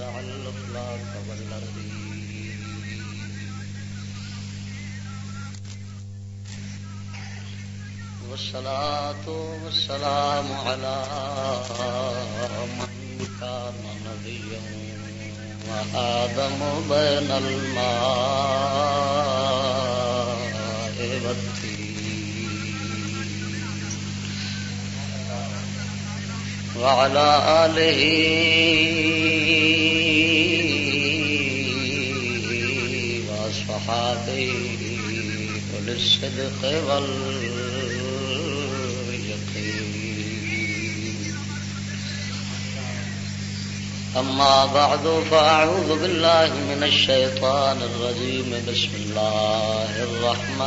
ودع الأفلاك والأرضين والصلاة والسلام على من كان نبيا وآدم بين الماء والتين وعلى آله وأصحابه وللصدق واليقين. أما بعد، فأعوذ بالله من الشيطان الرجيم. بسم الله الرحمن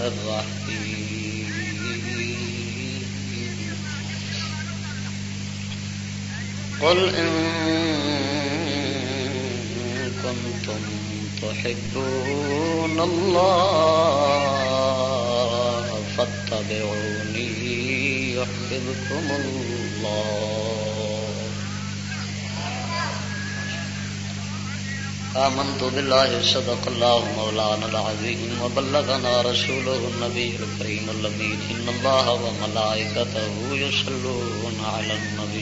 الرحيم. قل إن تحبون الله، فاتبعوني، يحببكم الله. آمنت بالله، صدق الله مولانا العظيم، وبلغنا رسوله النبي الكريم الأمين. إن الله وملائكته يصلون على النبي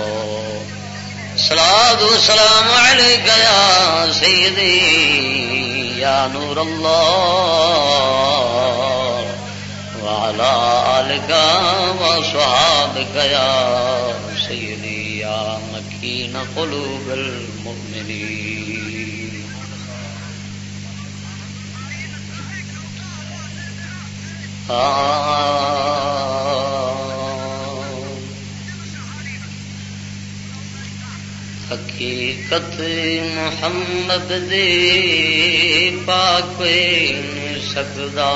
الصلاة والسلام عليك يا سيدي يا نور الله وعلى آلك وصحابك يا سيدي يا مكين قلوب المؤمنین. المؤمنين حقیقت محمد دے پاک نہیں سکدا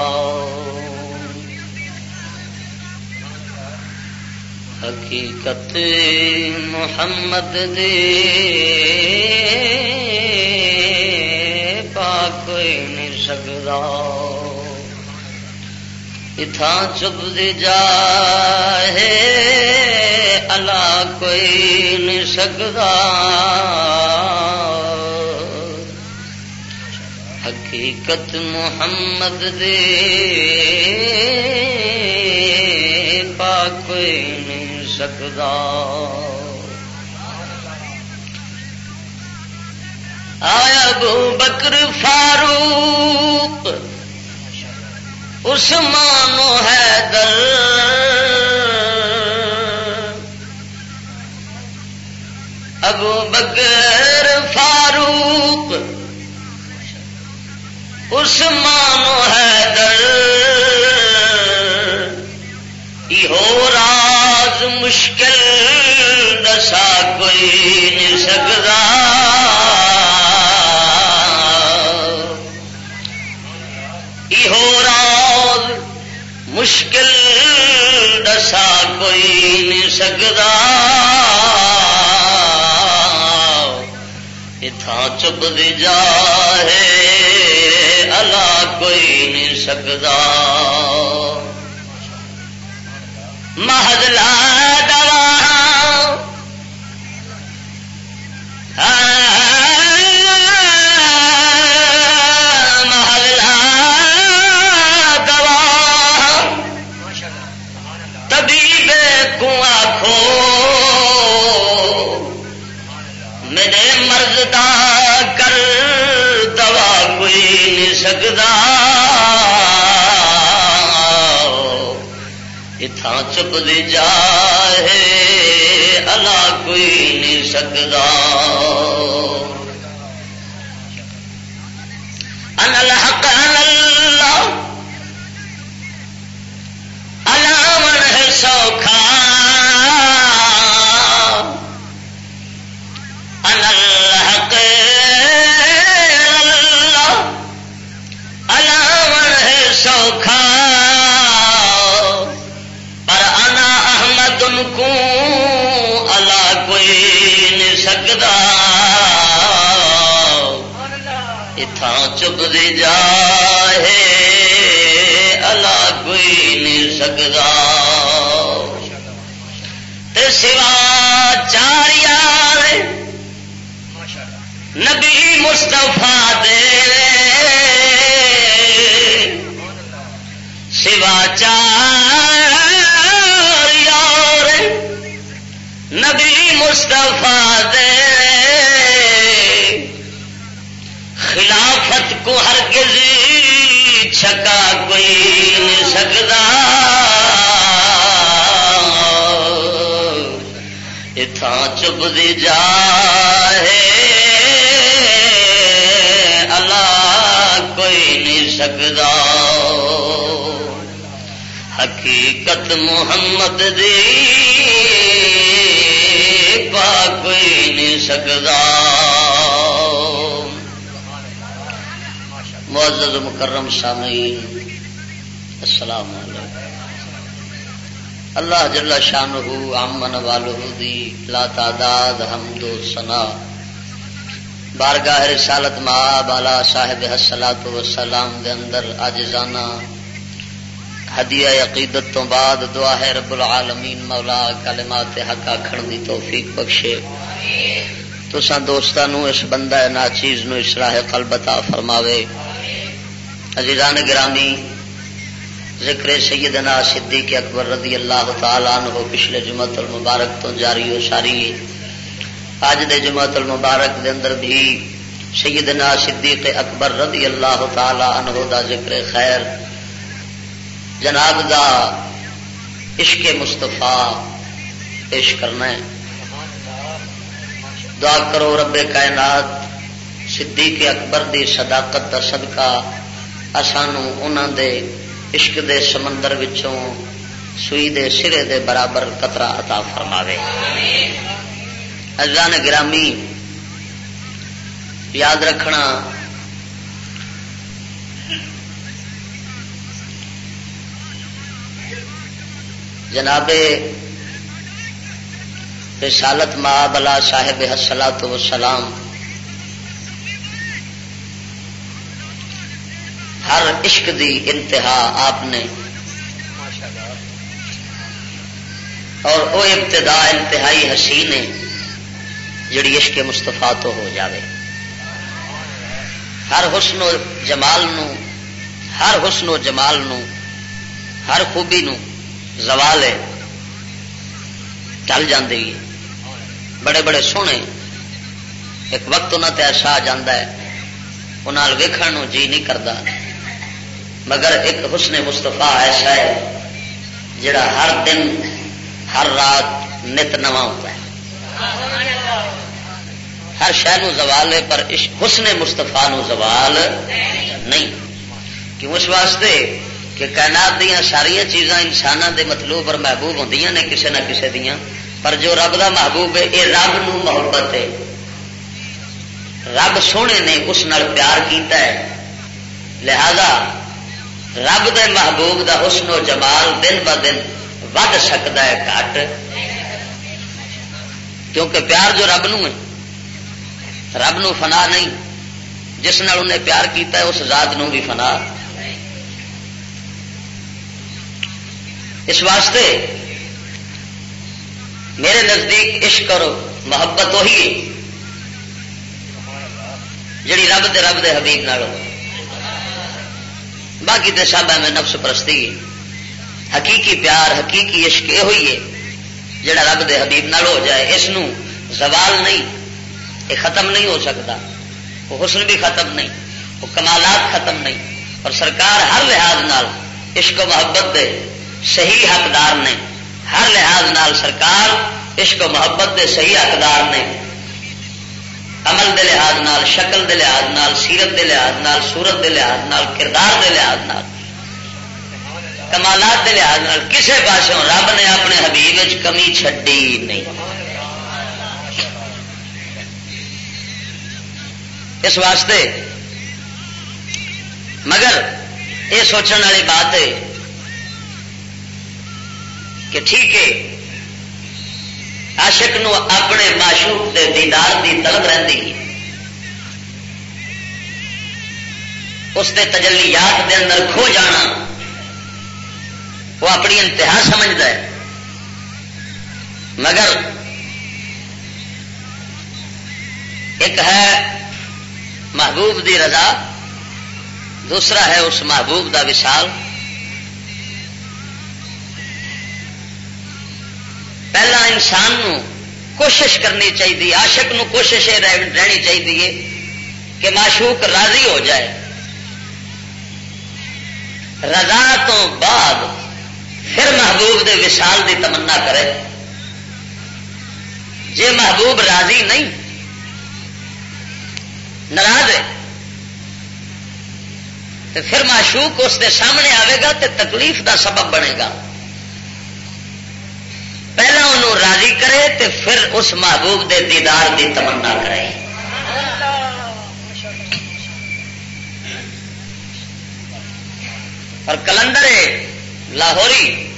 حقیقت محمد دے پاک نہیں سکدا اتھا چپ دی جا ہے اللہ کوئی نہیں سکتا۔ حقیقت محمد دے پاک کوئی نہیں سکتا۔ آیا ابو بکر فاروق، عثمان و حیدر۔ ابو بکر فاروق عثمان و حیدر یہ راز مشکل دسا کوئی نہیں سکتا یہ راز مشکل دسا کوئی نہیں سکتا اتھا چپ دی جا ہے اللہ کوئی نہیں سکتا۔ محضلا دوا۔ محلہ دوا۔ طبیب کو آخو میرے مرض دا کر دوا کوئی نہیں سکتا اتھا چپ دی جا ہے اللہ کوئی نہیں سکتا ان الحق، ان اللہ علامن ہے سوکھا۔ اللہ جل شان امن والو دی لا تعداد حمد و سنا بارگاہ رسالت ما بالا صاحب حسلات و سلام دے اندر اج جانا ہدیہ عقیدت تو بعد دعا ہے رب العالمین، مولا کلمات حق آخر دی توفیق بخشے۔ تو سن دوستانو، اس بندہ نا چیز نو اسراہ قلب عطا فرماوے۔ عزیزان گرامی ذکر سیدنا صدیق اکبر رضی اللہ تعالی عنہ پچھلے جمعت المبارک تو جاری ہو ساری۔ اج دے جمعت المبارک دے اندر بھی سیدنا صدیق اکبر رضی اللہ تعالی عنہ دا ذکر خیر۔ جناب دا عشق مستفا پیش کرنا ہے۔ دعا کرو رب کائنات صدیق اکبر دی صداقت کا صدقہ سانو انہوں دے عشق دے سمندر وچوں، سوئی دے سرے دے برابر قطرہ عطا فرماوے۔ ازان گرامی، یاد رکھنا، جناب رسالت ما بلا صاحب حسلا تو سلام ہر عشق دی انتہا آپ نے۔ اور وہ ابتدا انتہائی حسین ہے، جڑی عشق مستفا تو ہو جاوے۔ ہر حسن و جمال نو، ہر حسن و جمال نو، ہر خوبی نو زوال ہے۔ چل جاندی ہے بڑے بڑے سونے، ایک وقت انہوں تے ایسا آ جاتا ہے انہوں ویکھن جی نہیں کرتا مگر ایک حسن مستفا ایسا ہے جڑا ہر دن، ہر رات نت نواں ہوتا ہے۔ ہر شہر زوال ہے، پر حسن مستفا زوال نہیں۔ کیوں اس واسطے کہ کائنات دیا ساریا چیزاں انسانوں دے مطلوب اور محبوب ہوں نے کسے نہ کسے دیا پر جو رب دا محبوب ہے یہ رب نو محبت ہے۔ رب سونے نے اس نال پیار کیتا ہے۔ لہذا رب دے محبوب دا حسن و جمال دن ب دن ود سکتا ہے گھٹ۔ کیونکہ پیار جو رب نو ہے، رب نو فنا نہیں۔ جس نال انہیں پیار کیتا ہے، اس ذات نو بھی فنا۔ اس واسطے میرے نزدیک عشق اور محبت وہی ہے، جڑی رب دے رب دے حبیب نالوں۔ باقی تو سب میں نفس پرستی ہے۔ حقیقی پیار، حقیقی عشق یہ ہوئی ہے۔ جڑا رب دے حبیب نال ہو جائے، اس زوال نہیں۔ یہ ختم نہیں ہو سکتا۔ وہ حسن بھی ختم نہیں۔ وہ کمالات ختم نہیں۔ اور سرکار ہر لحاظ نال عشق و محبت دے صحیح حقدار نے۔ ہر لحاظ نال سرکار عشق و محبت دے صحیح حقدار نے۔ عمل دے لحاظ نال، شکل دے لحاظ نال، سیرت دے لحاظ نال سورت دے لحاظ نال، کردار دے لحاظ نال، کمالات دے لحاظ نال، کسے پاسوں رب نے اپنے حبیب کمی چھڈی نہیں۔ اس واسطے، مگر یہ سوچنے والی بات ہے کہ ٹھیک ہے عاشق نو اپنے معشوق دے دیدار دی طلب رہتی ہے۔ اس کے تجلیات دے اندر کھو جانا، وہ اپنی انتہا سمجھتا ہے۔ مگر ایک ہے محبوب دی رضا، دوسرا ہے اس محبوب دا وشال پہلا انسان نو کوشش کرنی چاہیے آشک نو کوشش رہنی چاہیے کہ معشوق راضی ہو جائے۔ رضا تو بعد پھر محبوب دے وشال دی تمنا کرے۔ جے محبوب راضی نہیں، ناراض ہے۔ تو پھر معشوق اس دے سامنے آئے گا تو تکلیف دا سبب بنے گا۔ پہلا انہوں راضی کرے تو پھر اس محبوب دے دیدار دی تمنا کرے۔ اور کلندر لاہوری،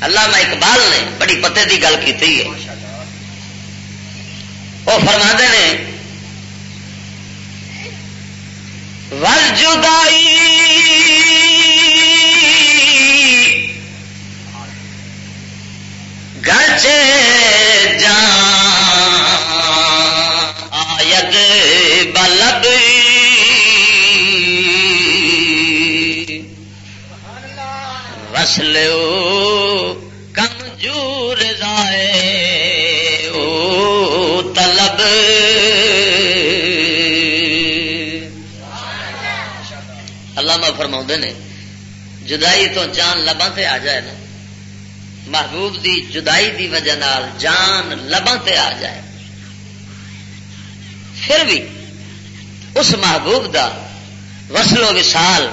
علامہ اقبال نے بڑی پتے کی گل کی وہ فرما نے، ول جدائی گج جان آیت بلب۔ وسل کمجور جائے او طلب۔ علامہ فرما نے، جدائی تو جان لباں تے آ جائے نا۔ محبوب دی جدائی دی وجہ نال جان لباں تے آ جائے۔ پھر بھی اس محبوب دا وصل و وصال،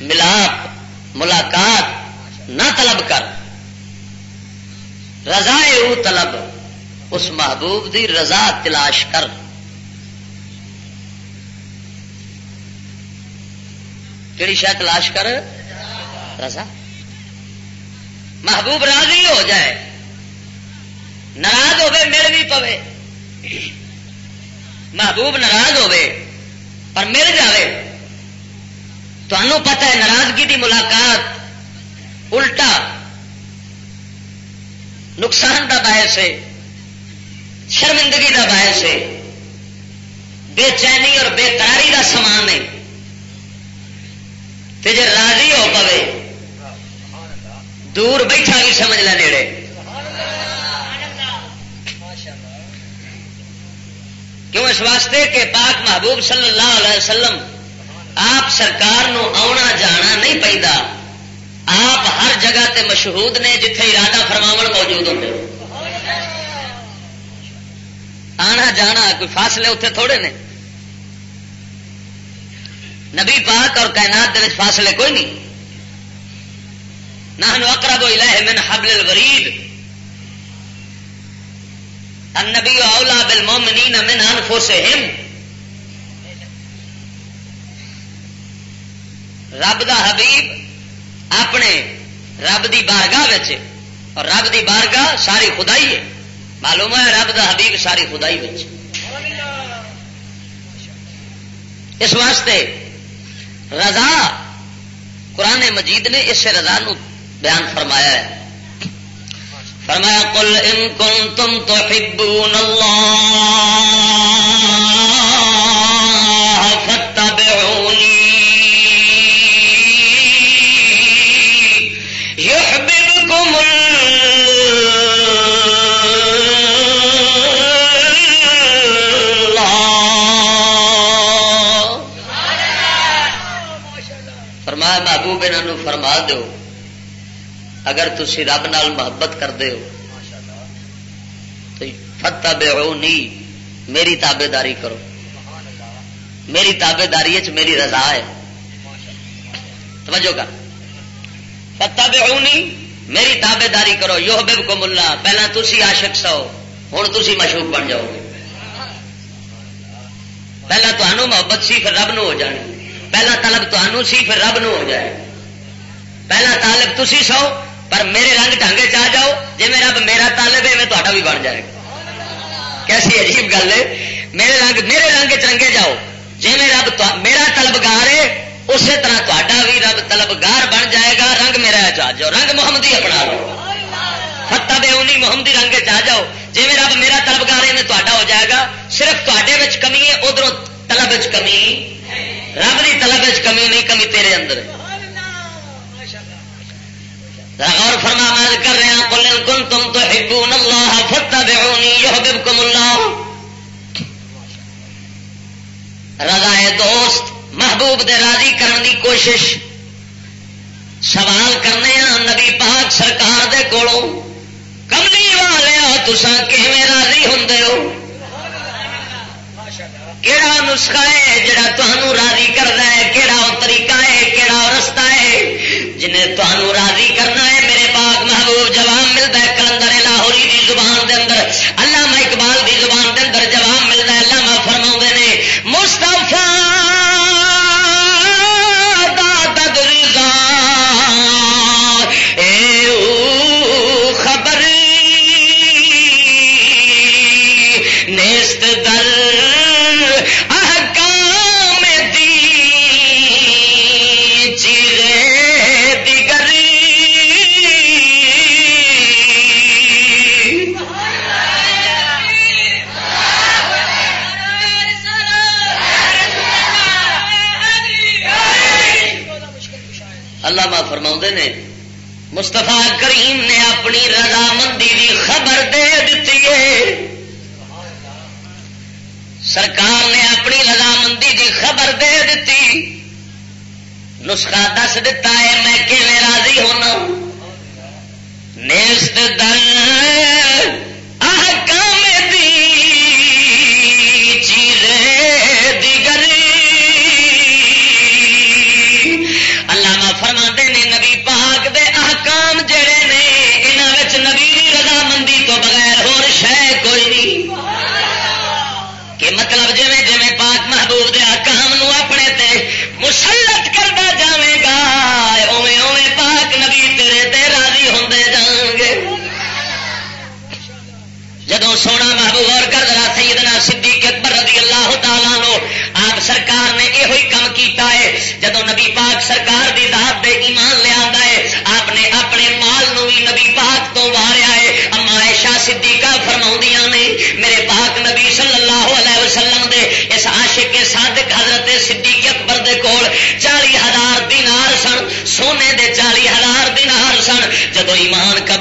ملاپ، ملاقات نہ طلب کر۔ رضا او طلب، اس محبوب دی رضا تلاش کر۔ کہڑی شاید تلاش کر؟ رضا۔ محبوب راضی ہو جائے، ناراض ہوے مل بھی پوے۔ محبوب ناراض ہوے پر مل جائے تمہوں پتا ہے ناراضگی کی ملاقات الٹا نقصان کا باعث ہے، شرمندگی کا باعث ہے۔ بے چینی اور بے قراری کا سامان ہے۔ جی راضی ہو پوے دور بیٹھا بھی سمجھ لے نیڑے۔ کیوں اس واسطے کہ پاک محبوب صلی اللہ علیہ وسلم آپ سرکار نو آنا جانا نہیں پہنتا آپ ہر جگہ تے مشہود نے جتھے ارادہ فرماو موجود ہوتے آنا جانا کوئی فاصلے اتنے تھوڑے نے۔ نبی پاک اور کائنات دے فاصلے کوئی نہیں۔ نحن اقرب الیہ من حبل الورید النبی اولا بالمومنین من انفسہم رب دا حبیب اپنے رب دی بارگاہ وچ اور رب دی بارگاہ ساری خدائی ہے. معلوم ہے رب دا حبیب ساری خدائی وچ اس واسطے رضا قرآن مجید نے اس رضا نو بیان فرمایا ہے۔ فرمایا کل ان کن تم تو ہبو نلو فتا فرمایا، محبوب انہوں فرما دو اگر تھی رب نال محبت کرتے ہو، تو فتح بے میری تابے داری کرو۔ میری تابے داری میری رضا ہے۔ توجہ کر۔ فتح بے میری تابے داری کرو۔ یو بب کو ملا پہلے تھی آشک سو ہوں تھی مشہور بن جاؤ گے۔ پہلے تمہوں محبت سی، پھر رب نو ہو جانی۔ پہلا طلب تمہوں سی، پھر رب نو ہو جائے۔ پہلا طالب تھی سو پر میرے رنگ ٹانگے چاہ جاؤ جی میں رب میرا طالب ہے، میں تا بھی بن جائے گا۔ کیسی عجیب گل ہے۔ میرے رنگ میرے رنگ چرنگے جاؤ۔ جی میں رب میرا طلبگار ہے، اسی طرح تا بھی رب طلبگار بن جائے گا۔ رنگ میرا چاہ جاؤ۔ رنگ محمدی اپنا لو۔ فتح بے اونی محمدی رنگ چاہ جاؤ۔ جی میں رب میرا طلبگار ہے، میں تا ہو جائے گا۔ صرف تے کمی ہے ادھر طلب کمی۔ رب کی طلب کمی نہیں، کمی تیرے اندر غور فرما میں کر رہا کل کن تم تو ہبون اللہ فتح بے یہ اللہ۔ رضا دوست، محبوب دے راضی کرنے کی کوشش۔ سوال کرنے ہاں نبی پاک سرکار دے کولوں۔ کملی والے تسان کیون راضی ہوں کہڑا نسخہ ہے جڑا تمہوں راضی کرنا ہے؟ کہڑا وہ طریقہ ہے؟ کہڑا وہ رستہ ہے؟ جنہیں تمہوں راضی کرنا ہے، میرے پاک محبوب جواب ملتا ہے کلندر لاہوری دی زبان دے اندر اللہ اقبال دی زبان دے اندر جواب مستفا کریم نے اپنی رضامندی کی خبر دے دیتی ہے۔ سرکار نے اپنی رضامندی کی خبر دے دیتی نسخہ دس دتا ہے، میں کیون راضی ہونا؟ نیست دل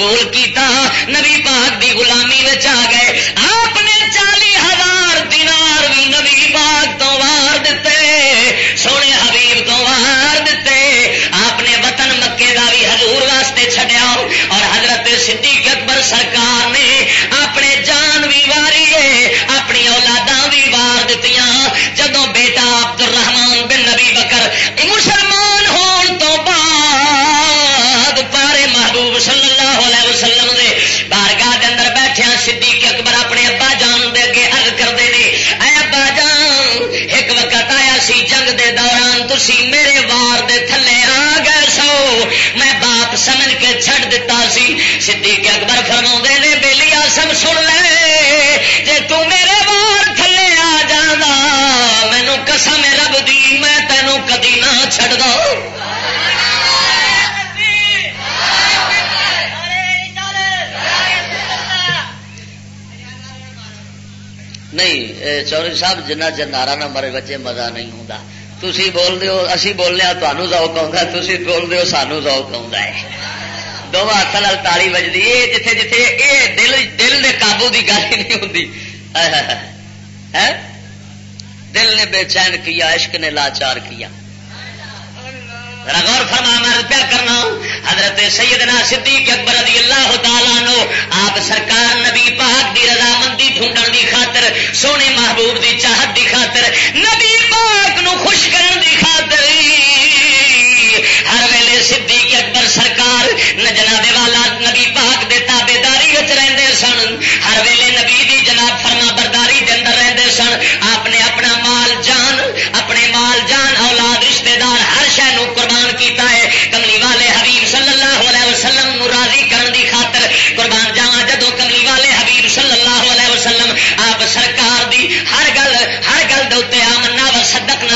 قبول کیتا نبی پاک دی غلامی آ گئے۔ صاحب جنہ چر نارا نہ مرے بچے، مزہ نہیں ہوں تھی بول دو اسی بولنے ہاں تمہوں ذوق آؤں تھی بول دو سانو ذوق آؤں دونوں ہاتھ نال تالی بجتی یہ جتھے جتھے یہ دل دل نے قابو کی گل ہی نہیں ہوں دل نے بے چین کیا، عشق نے لاچار کیا۔ غور فرما، میں پیا کرنا حضرت سیدنا صدیق اکبر رضی اللہ تعالیٰ نو آپ سرکار نبی پاک دی رضامندی ڈھونڈن دی خاطر، سونے محبوب دی چاہت دی خاطر، نبی پاک نو خوش کرن دی خاطر۔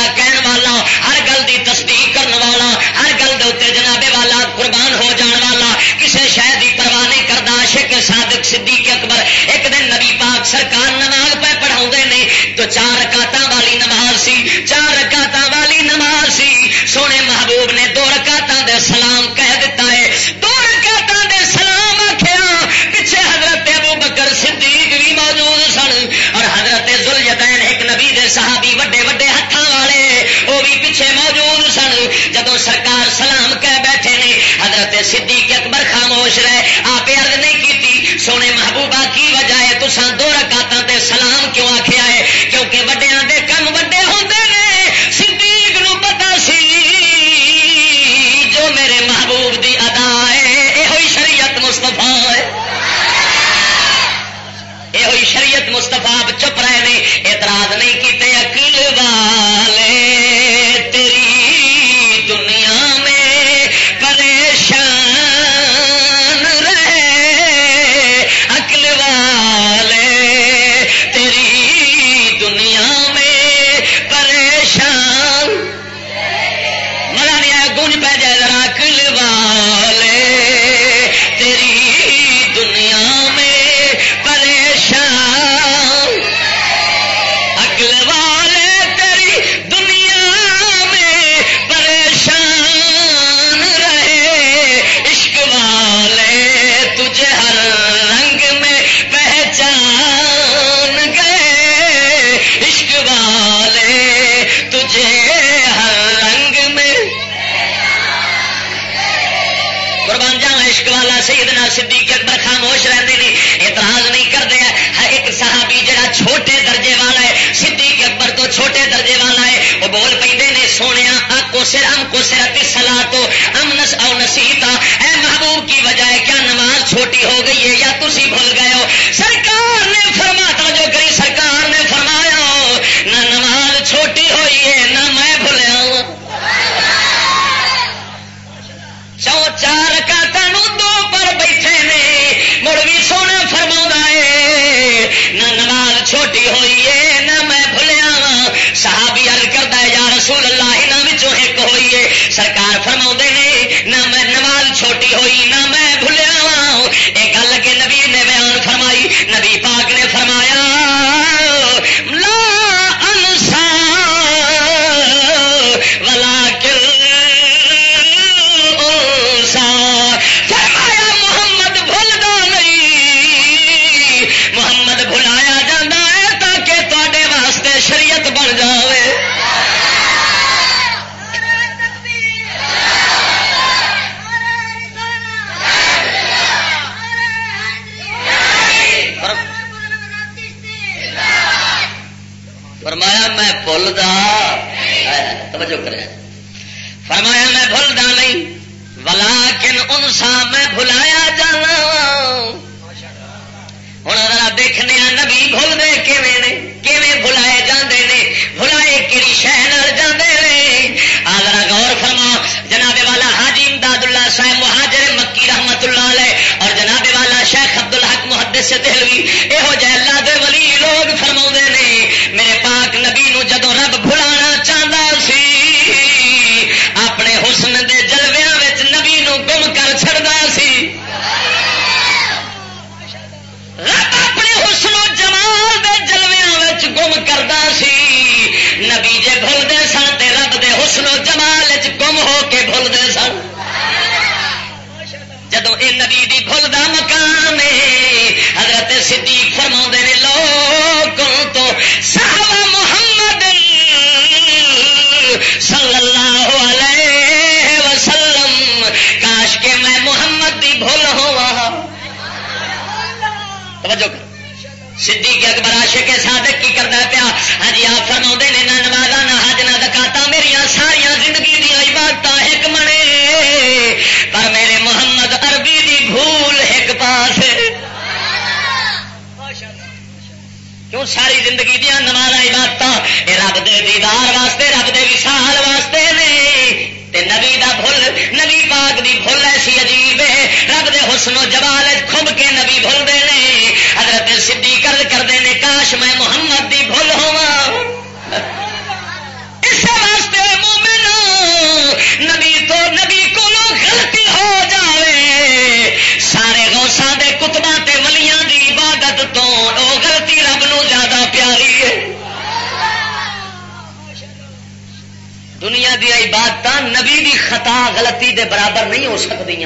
کہنے کہن والا، ہر گل کی تصدیق کرنے والا، ہر گل کے اتنے جنابے والا، قربان ہو جان والا کسی شہر کی پرواہ نہیں کرتا شک صادق صدیق اکبر، ایک دن نبی پاک سرکار نماز پہ پڑھاؤ نہیں تو چار کاتا پیچھے موجود سن۔ جب سرکار سلام کہہ بیٹھے نے، حضرت صدیق اکبر خاموش رہے۔ آپ ارد نہیں کیتی، سونے محبوبہ کی وجہ ہے تسان دو رکاتا تے سلام کیوں آخے قسرت سلا تو ہم نس اور نسیتا۔ اے محبوب کی وجہ کیا نماز چھوٹی ہو گئی ہے؟ کیوں ساری زندگی دیا نماز عبادت یہ رب دے دیدار واسطے، رب دے وشال واسطے نے۔ تے نبی دا بھول، نبی پاک دی بھول ایسی عجیب ہے۔ رب دے حسن و جمال کھب کے نبی بھول دے نے۔ حضرت سدھی کرد کرتے نے، کاش میں محمد دی بھول ہوا بھی رب نو زیادہ پیاری ہے۔ دنیا دیا عبادت نبی دی خطا غلطی دے برابر نہیں ہو سکتی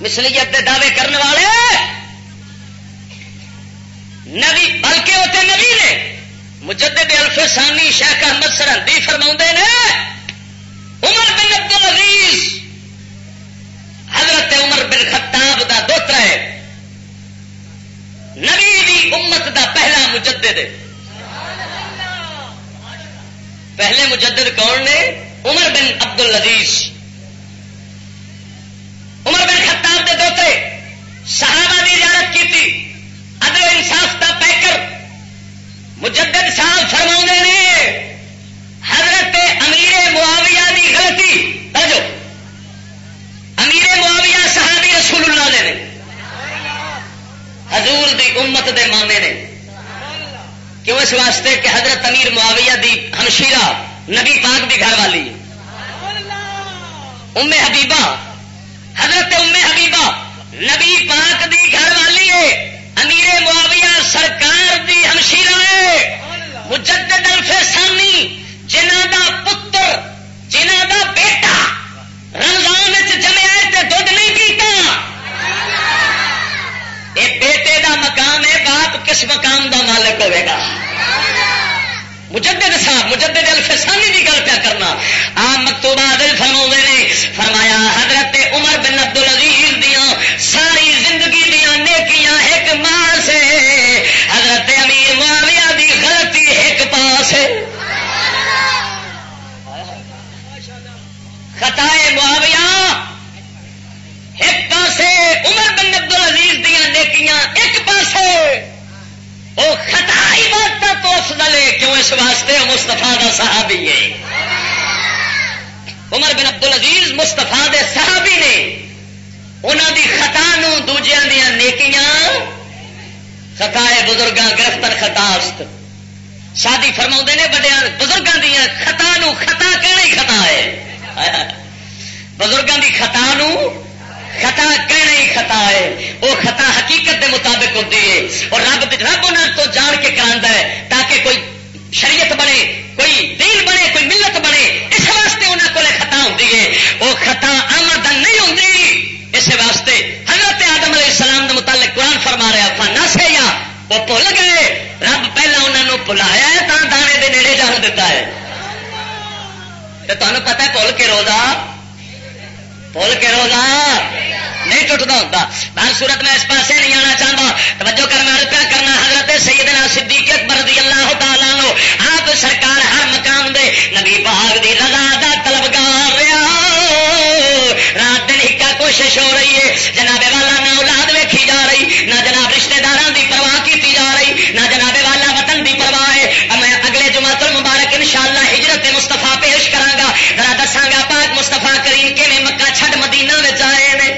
مسلیت دے دعوے کرنے والے، نبی، بلکہ ہوتے نبی نے، مجدد الفسانی شیخ احمد سرحدی فرما نے، عمر بن عبد العزیز، حضرت عمر بن خطاب دا دوتر ہے۔ نبی دی امت دا پہلا مجدد. پہلے مجدد کون نے؟ عمر بن عبد العزیز عمر بن خطاب دے دوتے صحابہ کی اجازت کی تھی ادر انصاف کا پیکر. مجدد صاحب فرما نے، حضرت امیر معاویہ کی غلطی. توجہ. امیر معاویہ صحابی رسول اللہ دے حضور دی امت دے مانے نے۔ کیوں اس واسطے کہ حضرت امیر معاویہ دی ہمشیرہ نبی پاک دی گھر والی ام حبیبہ، حضرت ام حبیبہ نبی پاک دی گھر والی ہے۔ امیر معاویہ سرکار دی ہمشیرہ ہے۔ مجدد الفسانی جنہ دا پتر، جنہ دا بیٹا رمضان جمیا دھد نہیں پیتا۔ یہ بیٹے دا مقام ہے، باپ کس مقام دا مالک ہوئے گا؟ مجدد صاحب، مجدد الفسانی کی گل پیا کرنا۔ آ مکتوبہ دل فرما نے، فرمایا، حضرت عمر بن عبد العزیز دیا ساری زندگی دیا نیکیاں ایک ماں سے۔ حضرت امیر معاویہ دی غلطی ایک پاس خطا معاویہ دیا ایک پاسے۔ وہ خطا عبادت تو افضل ہے کیوں اس واسطے مستفا کا صحابی ہے عمر بن عبد العزیز مستفا دے صحابی نے انہوں دی خطا نو دوجیاں دیا نیکیاں۔ خطا ہے بزرگاں گرفتر خطاست شادی فرما نے بڑے بزرگوں دیا خطا نو، خطا کہنا ہی خطا ہے؟ بزرگوں دی خطا نو خطا کہنا ہی خطا ہے۔ وہ خطا حقیقت دے مطابق ہوتی ہے۔ اور رب رب انہوں تو جان کے کرا ہے تاکہ کوئی شریعت بنے، کوئی دین بنے، کوئی ملت بنے۔ اس واسطے انہوں کو خطا ہوتی ہے۔ وہ خطا آمدن نہیں ہوتی۔ اس واسطے حضرت آدم علیہ السلام کے متعلق قرآن فرما رہا فانا سے یا وہ بھول گئے۔ رب پہلا انہوں بلایا ہے تو دانے دے نیڑے جان دیتا ہے۔ تمہیں پتا ہے بھول کے روزہ بھول کے روزہ نہیں ٹوٹتا ہوتا۔ بہت صورت میں اس پاسے نہیں آنا چاہتا۔ توجہ کرنا روپیہ کرنا، حضرت سیدنا صدیق اکبر رضی اللہ تعالیٰ لو آپ سرکار ہر مقام دے نبی باغ دی رضا دا طلبگار رہا رات دن ایک کوشش ہو رہی ہے۔ جناب والا نہ اولاد ویکھی جا رہی، نہ جناب رشتہ دار دی پرواہ کی جا رہی نہ جناب والا وطن دی پرواہ ہے میں اگلے جماعت المبارک انشاءاللہ ہجرت مستفا پیش کرا ذرا دساگا پاک مستفا کریم کے مکہ چھڈ مدینہ آئے نے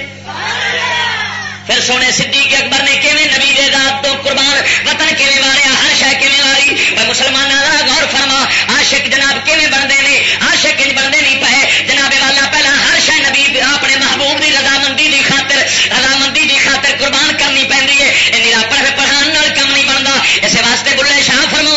پھر سونے صدیق اکبر نے کیویں نبی دے ذات تو قربان وطن کیویں ماریا ہر شہ کیویں ماری پر مسلمانوں کا غور فرما، عاشق جناب کیویں بنتے ہیں عاشق بنتے نہیں پے؟ جناب والا پہلا ہر شہ نبی اپنے محبوب کی رضامندی کی خاطر رضامندی کی خاطر قربان کرنی پہ ہے۔ میرا پڑھ پڑھان کم نہیں بنتا۔ اس واسطے بلے شاہ فرما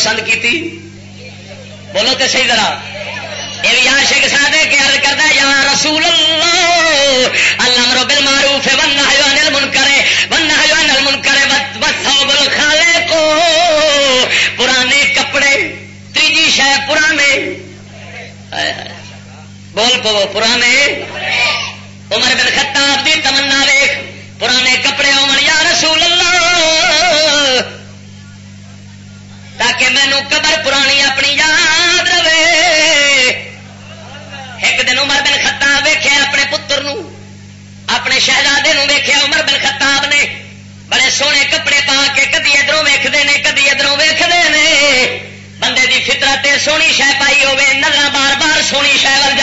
پسند کی بولو تو صحیح ذرا۔ یہ بھی عاشق سادے کے عرض کرتا ہے، یا رسول اللہ اللہ رو بل معروف ہے ون ہے انل من کرے ون ہے انل من کرے بس بل کھالے کو پرانے کپڑے، تیجی شہ پرانے۔ بول پو پرانے۔ عمر بن خطاب دی تمنا ویخ پرانے کپڑے قبر پرانی اپنی یاد رہے۔ ایک دن عمر بن خطاب ویخیا اپنے پتر نو، اپنے شہزادے ویخیا عمر بن خطاب نے۔ بڑے سونے کپڑے پا کے کدی ادھر ویختے ہیں کدی ادھر ویختے ہیں بندے دی فطرت سونی شہ پائی ہوے نظر بار بار سونی شہ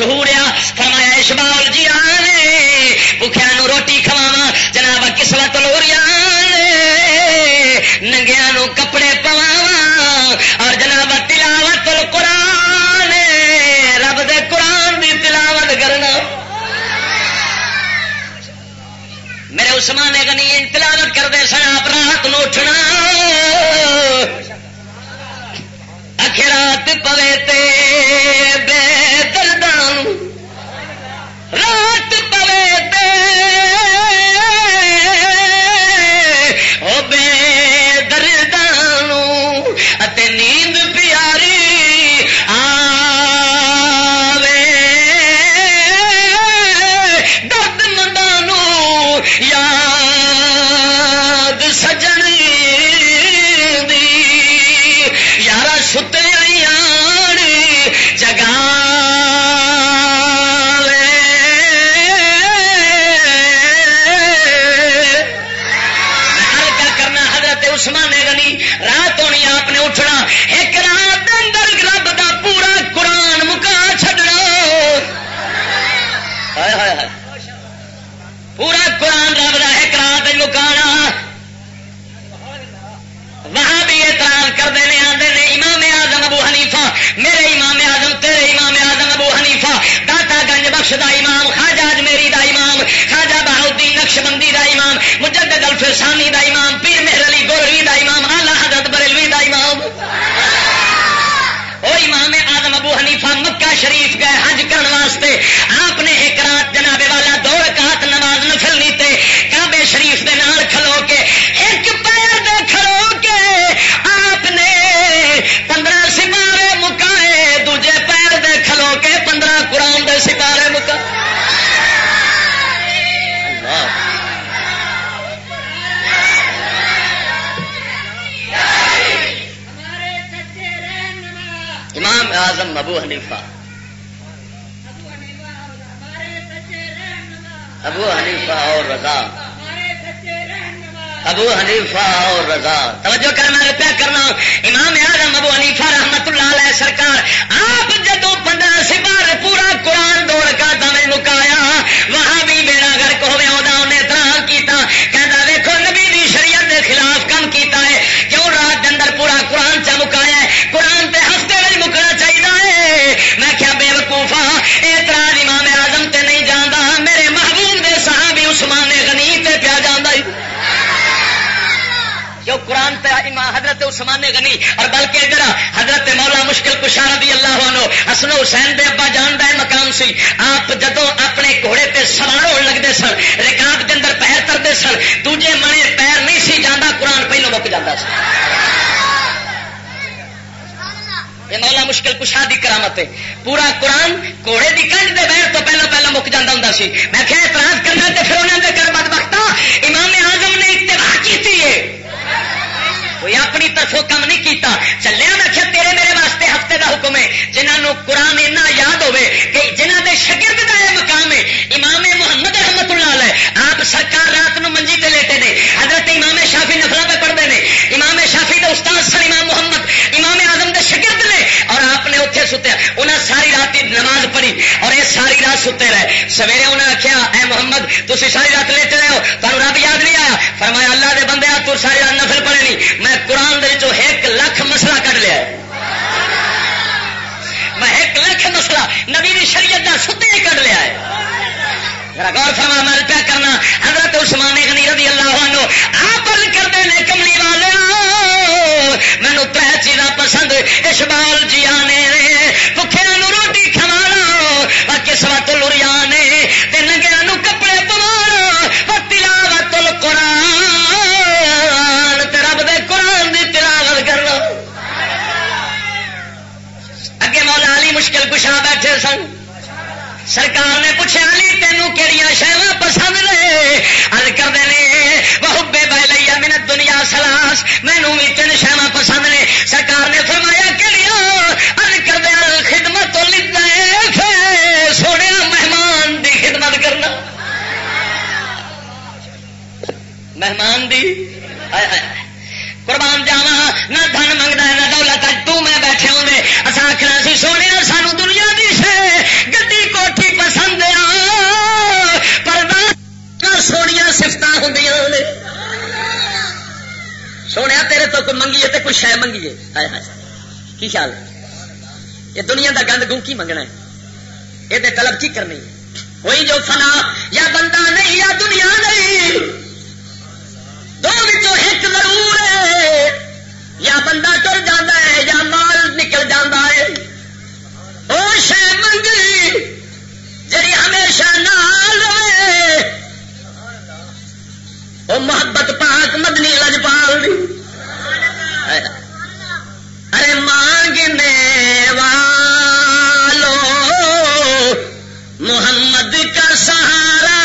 مشہور ہے حسین دے ابا جان دا مقام سی۔ آپ جدو اپنے گھوڑے تے سوار ہو لگتے سن، رکاب کے اندر پیر کرتے سن، دوجے منے پیر نہیں سی جانا قرآن پہلو مک جاتا سی۔ یہ مولا مشکل کشا دی کرامت ہے۔ پورا قرآن گھوڑے دی کنج دے بیر تو پہلو پہلو مک جانا ہوں سی۔ میں کیا اعتراض کرنا تو پھر انہوں نے کر بد وقت امام اعظم نے اتباع کی ہے۔ کوئی اپنی طرفوں کم نہیں کیتا۔ چلیا جنہوں قرآن اینا یاد ہوے کہ جنہ دے شگرد کا یہ مقام ہے، امام محمد رحمت اللہ علیہ، آپ سرکار رات نو منجی تے لیٹے نے، حضرت امام شافی نفلا پہ پڑھتے ہیں امام شافی دے استاد سن امام محمد، امام اعظم دے شگرد نے، اور آپ نے اتنے ستیا انہیں ساری رات نماز پڑھی، اور یہ ساری رات ستے رہے۔ سویرے انہیں آخیا اے محمد تھی ساری رات لیتے رہے ہو تمہیں رب یاد نہیں آیا؟ فرمایا، اللہ دے بندے تو ساری رات نفل پڑے نہیں میں قرآن دے ایک لکھ مسئلہ کٹ لیا میں رکھے مسئلہ۔ نبی شریعت کا ستے ہی کٹ لیا ہے۔ غور فرما مل پیا کرنا۔ حضرت عثمان غنی رضی اللہ عنہ آپ کرتے ہیں کملی والے مینو تر چیزاں پسند۔ اشبال جی آنے بکھیا روٹی کھوانا۔ باقی سوا تو لڑیا نے نگیا کپڑے سن؟ سرکار نے پوچھا، علی، تینوں کہڑی شہر پسند نے؟ ارد کرتے ہیں وہ بے بہ لیا منت دنیا سلاس مینو بھی تین شہر پسند نے۔ سرکار نے فرمایا کہڑی ارد کردیا خدمت سونے مہمان دی خدمت کرنا۔ مہمان دی؟ قربان جاوا نہ دن منگتا نہ دولت تو میں بیٹھے ہوں اصا آخنا سی، سونے سانو کوئی منگیے تو کوئی شہ منگیے کی خیال؟ یہ دنیا کا گند گوں کی منگنا ہے؟ یہ طلب کی کرنی وہی جو فنا، یا بندہ نہیں، یا دنیا نہیں۔ دو ایک ضرور ہے۔ یا بندہ ٹر جانا ہے، یا مال نکل جانا ہے۔ وہ شہ منگی جی ہمیشہ نال رہے۔ وہ محبت پاک مدنی لجپال دی۔ ارے مانگنے والو محمد کا سہارا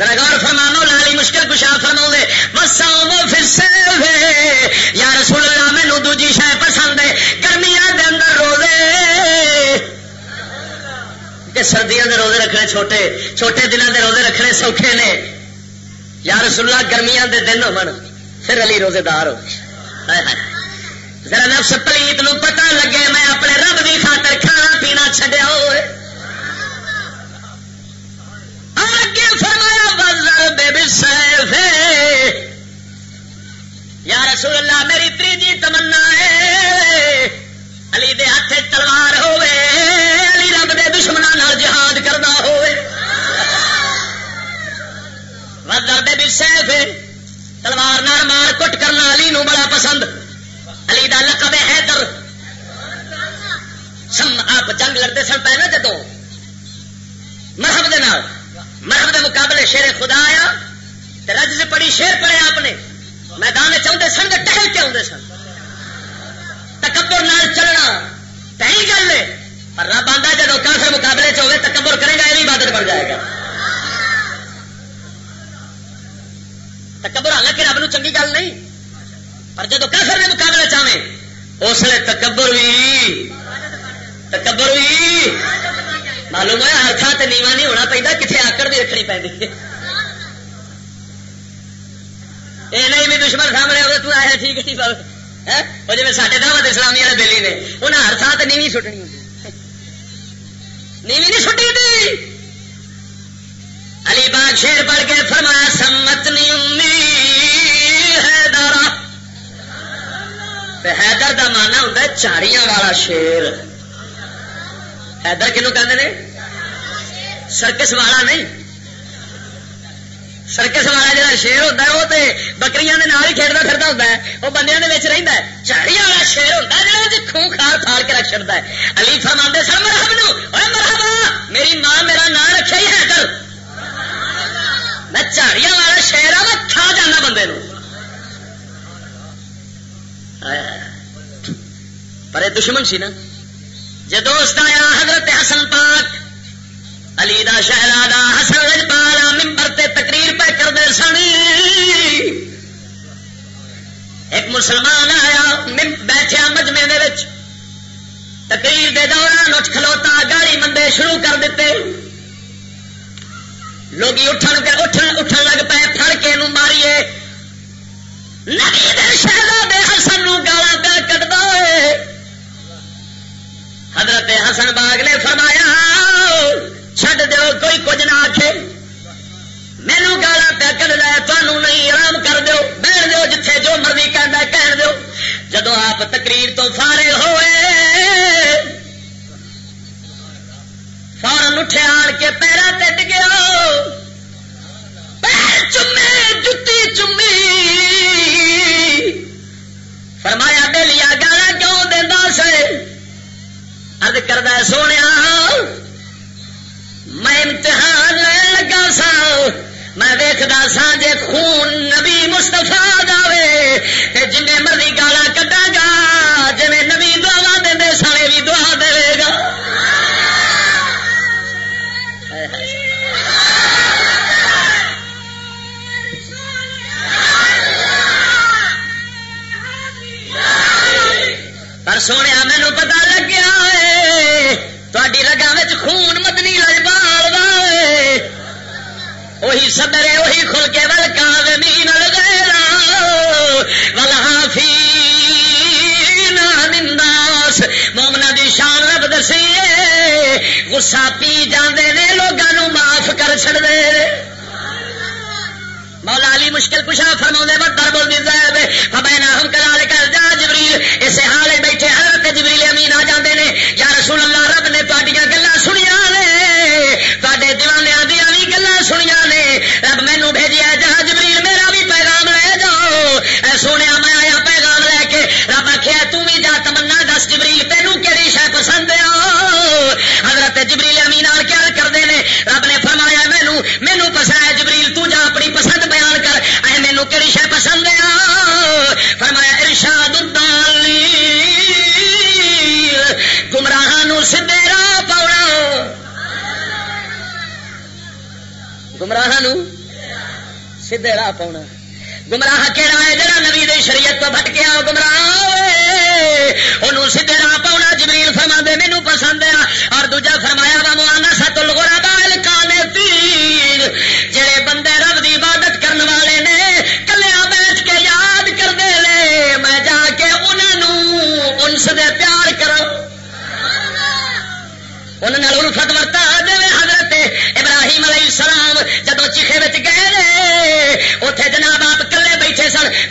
ذرا غور فرمانو لالی مشکل کشا فرما دے پھر سے یا رسول اللہ مینو دوجی شہ پسند ہے گرمیا دے اندر روزے۔ کہ سردیاں دے روزے رکھنے چھوٹے چھوٹے دنوں دے روزے رکھنے سوکھے نے۔ یا رسول اللہ، گرمیاں دے دن ہو پھر علی روزے دار ہو ذرا نفس پلیت نو پتہ لگے، میں اپنے رب کی خاطر کھانا پینا چڈیا ہوئے اگے فرمایا بازر بے بسیف یا رسول اللہ، میری تیجی تمنا ہے۔ علی دے ہاتھ تلوار ہوے علی رب دے دشمنوں جہاد کرنا ہوے بازر بے بسیف تلوار نار مار کٹ کرنا علی نو بڑا پسند۔ علی دا لقب حیدر۔ سم آپ جنگ لڑتے سن پہ نا جدو مرحب دے نال، مرحب دے مقابلے شیر خدا آیا۔ شیر پڑے آپ نے۔ میدان چاہتے سن تو ٹہل کے آتے سن۔ تکبر نال چلنا تھی گل ہے۔ پر رب آتا جب کافر مقابلے چ ہوئے تکبر کرے گا یہ بھی عبادت بن جائے گا۔ تکبر حالانکہ رب نو چنگی گل نہیں۔ پر جب کافر نے مقابلے چاہے اس لیے تکبر بھی تکبر بھی معلوم ہے ہر تھان سے نیوا نہیں ہونا پہنتا کتنے آکڑ بھی رکھنی پی یہ نہیں بھی دشمن سامنے ہوگا تو آیا ٹھیک ہے وہ جی سارے دعوت اسلامی والے بےلی نے انہیں ہر تھان سے نیوی سٹنی نیوی نہیں سٹی تھی علی باغ شیر پڑھ کے فرمایا سمت نہیں ہوں دارا حیدر کا مانا ہوں چاریاں والا شیر حیدر کنو کہ سرکس والا نہیں سرکس والا جا شیر ہوتا ہے وہ تو بکری ہی کھیلتا پھرتا ہوتا ہے وہ بندے رہتا ہے چاڑی والا شیر ہوتا ہے جی خون کھال پھاڑ کے رکھ چڑتا ہے علی فرما سر مرحب نو مرحبا میری ماں میرا نام رکھا ہی ہے کل میں چاڑیاں والا شیر ہوں میں کھا جانا بندے نو پر دشمن سی نا جی آیا حضرت حسن پاک علی دا شہزادہ حسن رجپالا ممبر تے تقریر پہ کرتے سن۔ ایک مسلمان آیا بیٹھیا مجمے دے وچ۔ تقریر دے دوران اٹھ کھلوتا، گاڑی مندے شروع کر دیتے۔ لوگ اٹھن اٹھن اٹھن لگ پے، پھڑ کے نو ماریے۔ نبی دے شہزادے حسن نو گالا پہ کٹتا ہے حضرت حسن باغ نے فرمایا چھڈ دو کوئی کچھ نہ آخے مینو گالا پیا کر لے تمہوں نہیں، آرام کر دو بہن دو جتھے جو مرضی کہہ کہہ دو جدو آپ تقریر تو فارے ہوئے فورن اٹھے آن کے پیرا ٹٹ گیا پیر چومے جتی چومی فرمایا بے گالا کیوں دینا سے؟ ارد کردہ سونے میں امتحان لین لگا سا۔ میں دیکھتا سا جے خون نبی مستفا دے جن مرضی گالا کٹا گا جی نبی دعا دے سارے بھی دعا دے گا۔ پر سونے وہی سدرے وہی کھل کے ول کا می نل گئے ول مومنا دی شان رب دسی غصہ پی جاندے نے لوگوں معاف کر چڑ دے مولا علی مشکل کشا فرما بت در بول دیتا ہے۔ فبینا گمراہ سیدھے راہ پاؤنا گمراہ کہڑا ہے جڑا نبی دے شریعت تو بھٹکیا گمراہ انہوں سیدھے راہ پاؤنا جبریل فرما دے مینو پسند ہے. اور دوجا فرمایا، وا موانا سات الگورا بال کانے تیر جڑے بندے رب دی عبادت کرنے والے نے، کلیا بیٹھ کے یاد کرتے لے۔ میں جا کے انہوں انس دے پیار کروں انہوں الفت ورتا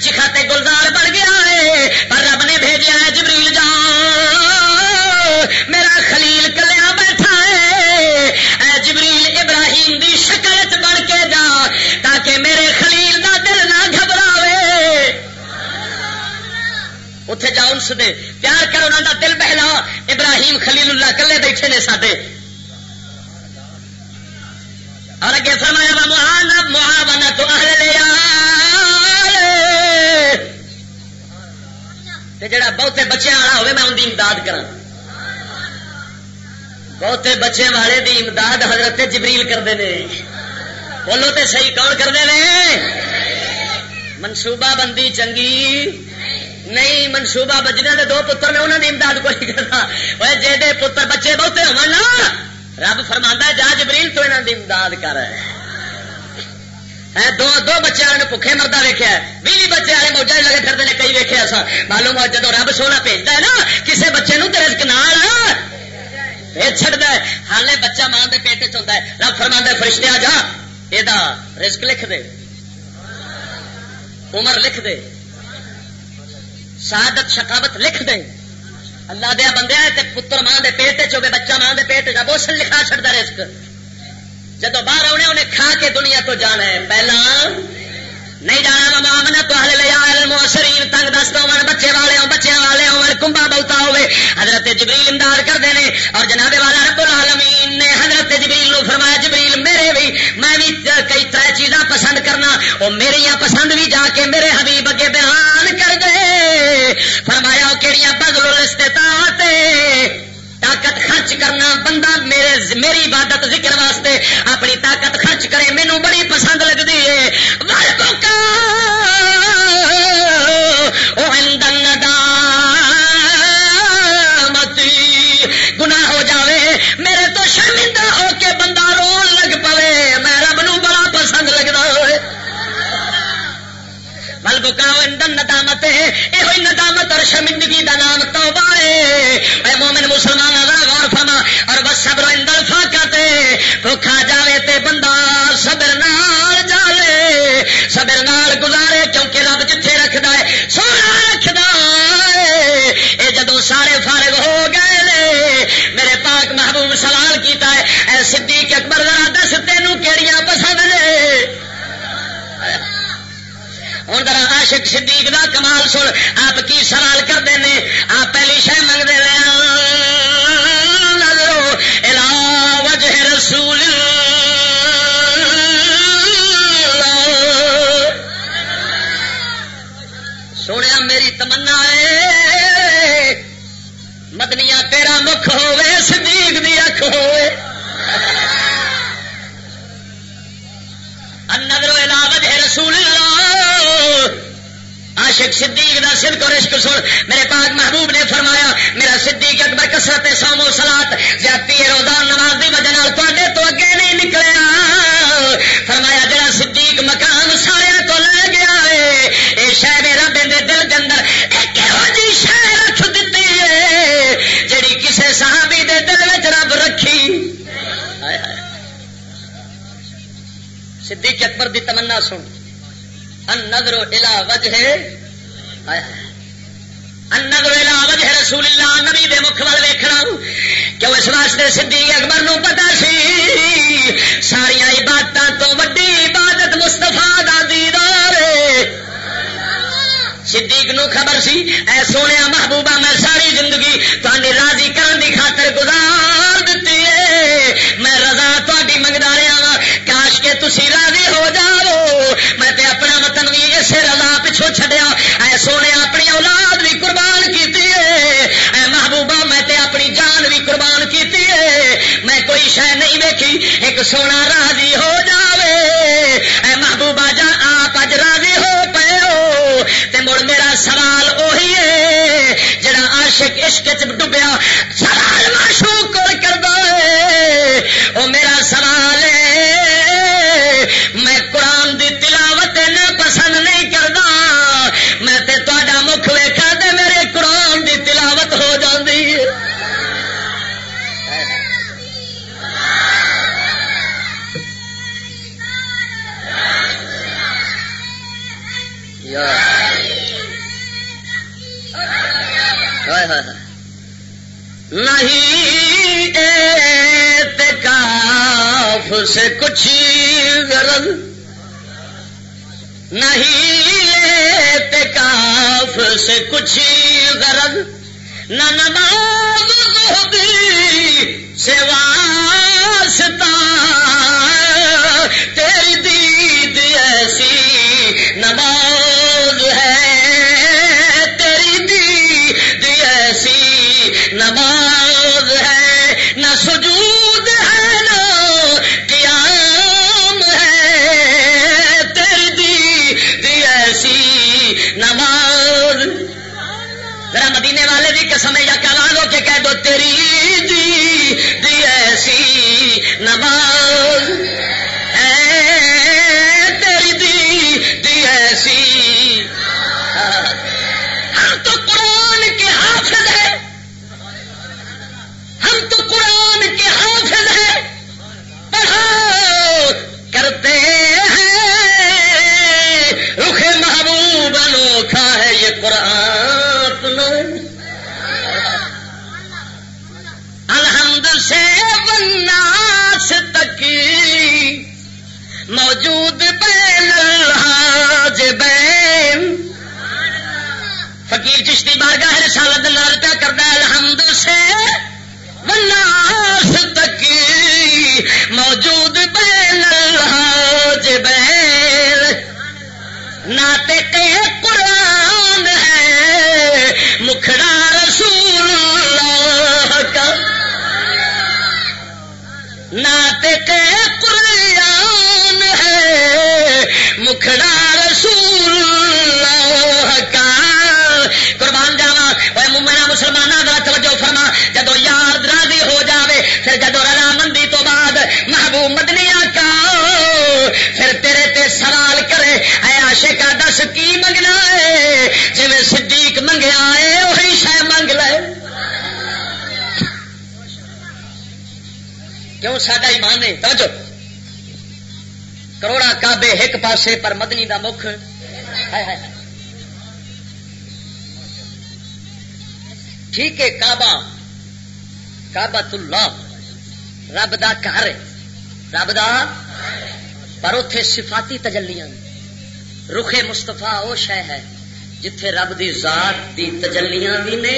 بیٹھے سن چیخا تے گلزار بن گیا ہے، پر رب نے بھیجا ہے جبریل جان میرا خلیل کلیا بیٹھا ہے۔ اے جبریل ابراہیم دی شکل بن کے جا، تاکہ میرے خلیل دا دل نہ گھبراوے۔ اتے جا ان دے۔ پیار کر انہوں دا دل بہلا۔ ابراہیم خلیل اللہ کلے بیٹھے نے سڈے اور اگے فرمایا بچے والا ہوئے میں ان کی امداد کرا بہتے بچے والے دی امداد حضرت جبریل کرتے ہیں بولو تے صحیح کون کرتے ہیں منصوبہ بندی چنگی۔ نہیں، منصوبہ بجنے دے دو پتر نے انہوں نے امداد کو نہیں کرتا جی پتر بچے بہتے ہو رب فرما جا جبریل تو یہاں کی امداد کر۔ رہے دو دو بچے والے پکے مردا ویکیا بھی بچے والے موجہ لگے پھرتے ہیں کئی ویکیا سا۔ معلوم ہوا جب رب سونا بھیجتا ہے نا کسی بچے نو رزق نال چڑھتا ہے۔ ہالے بچہ ماں کے پیٹ چلتا ہے، رب فرما فرشتے آ جا یہ رزق لکھ دے۔ عمر لکھ دے۔ سعادت شکاوت لکھ دے۔ اللہ دیا بندے پتر ماں دے پیٹ چوبے بچہ ماں دے پیٹ کا بوسن لکھا چڑتا رسک جب باہر آنے انہیں کھا کے دنیا تو جانا ہے۔ پہلا نہیں جانا مامنا تو ہل لیا موسرین تنگ دست ہو بچے والے ہو بچے والے ہو کمبا بہتا ہوئے۔ حضرت جبریل امداد کرتے ہیں اور جناب والا رب العالمین نے حضرت جبریل نو فرمایا، جبریل میرے بھی میں بھی کئی تر چیزاں پسند کرنا۔ وہ میری پسند بھی جا کے میرے حبیب اگے بیان کر دے۔ فرمایا وہ کہڑی بدلو استطاعت طاقت خرچ کرنا، بندہ میرے میری عبادت ذکر واسطے اپنی طاقت خرچ کرے مینو بڑی پسند لگتی ہے۔ بل بکاؤ ندامت یہ ندامت اور شرمندگی کا نام تو اے مومن مسلمان اگر غور فرما۔ اور بس صبر اندر فاقا تے۔ کھا جاوے تے بندہ صبر نال جالے صبر نال گزارے، کیونکہ رب جتھے رکھدا ہے، سونا رکھدا اے جدو سارے فارغ ہو گئے لے میرے پاک محبوب سوال کیتا ہے، اے صدیق ہوں ذرا عاشق صدیق دا کمال سن، آپ کی سوال کرتے ہیں آپ پہلی شہ منگتے رہے وجہ رسول سونے میری تمنا ہے مدنیا تیرا مکھ ہوے صدیق دی اکھ ہوے عاشق صدیق دا صدق اور عشق سن۔ میرے پاک محبوب نے فرمایا، میرا صدیق اکبر کسرت سومو سلاد جاتی روزان نماز دی وجہ تے تو اگے نہیں نکلیا۔ فرمایا، جڑا صدیق مقام سارے تو لے گیا ہے، اے شہر رب دے دل کے اندر ایک جی شہ رکھ دیتی ہے، جڑی کسے صحابی دے دل میں رب رکھی۔ صدیق اکبر دی تمنا سن۔ النظر الى وجہ النظر وجہ رسول اللہ، نبی دے مکھ وال ویکھنا۔ کیوں اس واسطے صدیق اکبر نو پتا سی؟ ساریا عبادت تو وڈی عبادت مستفا دا دیدار صدیق نو خبر سی، اے سونے محبوبہ، میں ساری زندگی تھی راضی کرن دی خاطر گزار سونے اپنی اولاد بھی قربان کی اے محبوبہ، میں تے اپنی جان بھی قربان کی میں کوئی شہ نہیں ویکھی، ایک سونا راضی ہو جاوے۔ اے محبوبہ، جا آپ اج راضی ہو پے ہو۔ تے مڑ میرا سوال اہی ہے، جڑا عاشق عشق چ ڈبیا، سوال معشوق کر کردا ہے۔ او میرا نہیں اعتکاف سے کچھ غرض۔ نہیں اعتکاف سے کچھ غرض۔ نہ نماز سے واسطہ پاسے پر مدنی دا مکھ۔ ٹھیک ہے، کعبہ۔ کعبہ اللہ رب دا گھر۔ رب دا پر اتے صفاتی تجلیاں۔ رخے مستفا وہ شہ ہے جتھے رب دی ذات دی تجلیاں بھی نے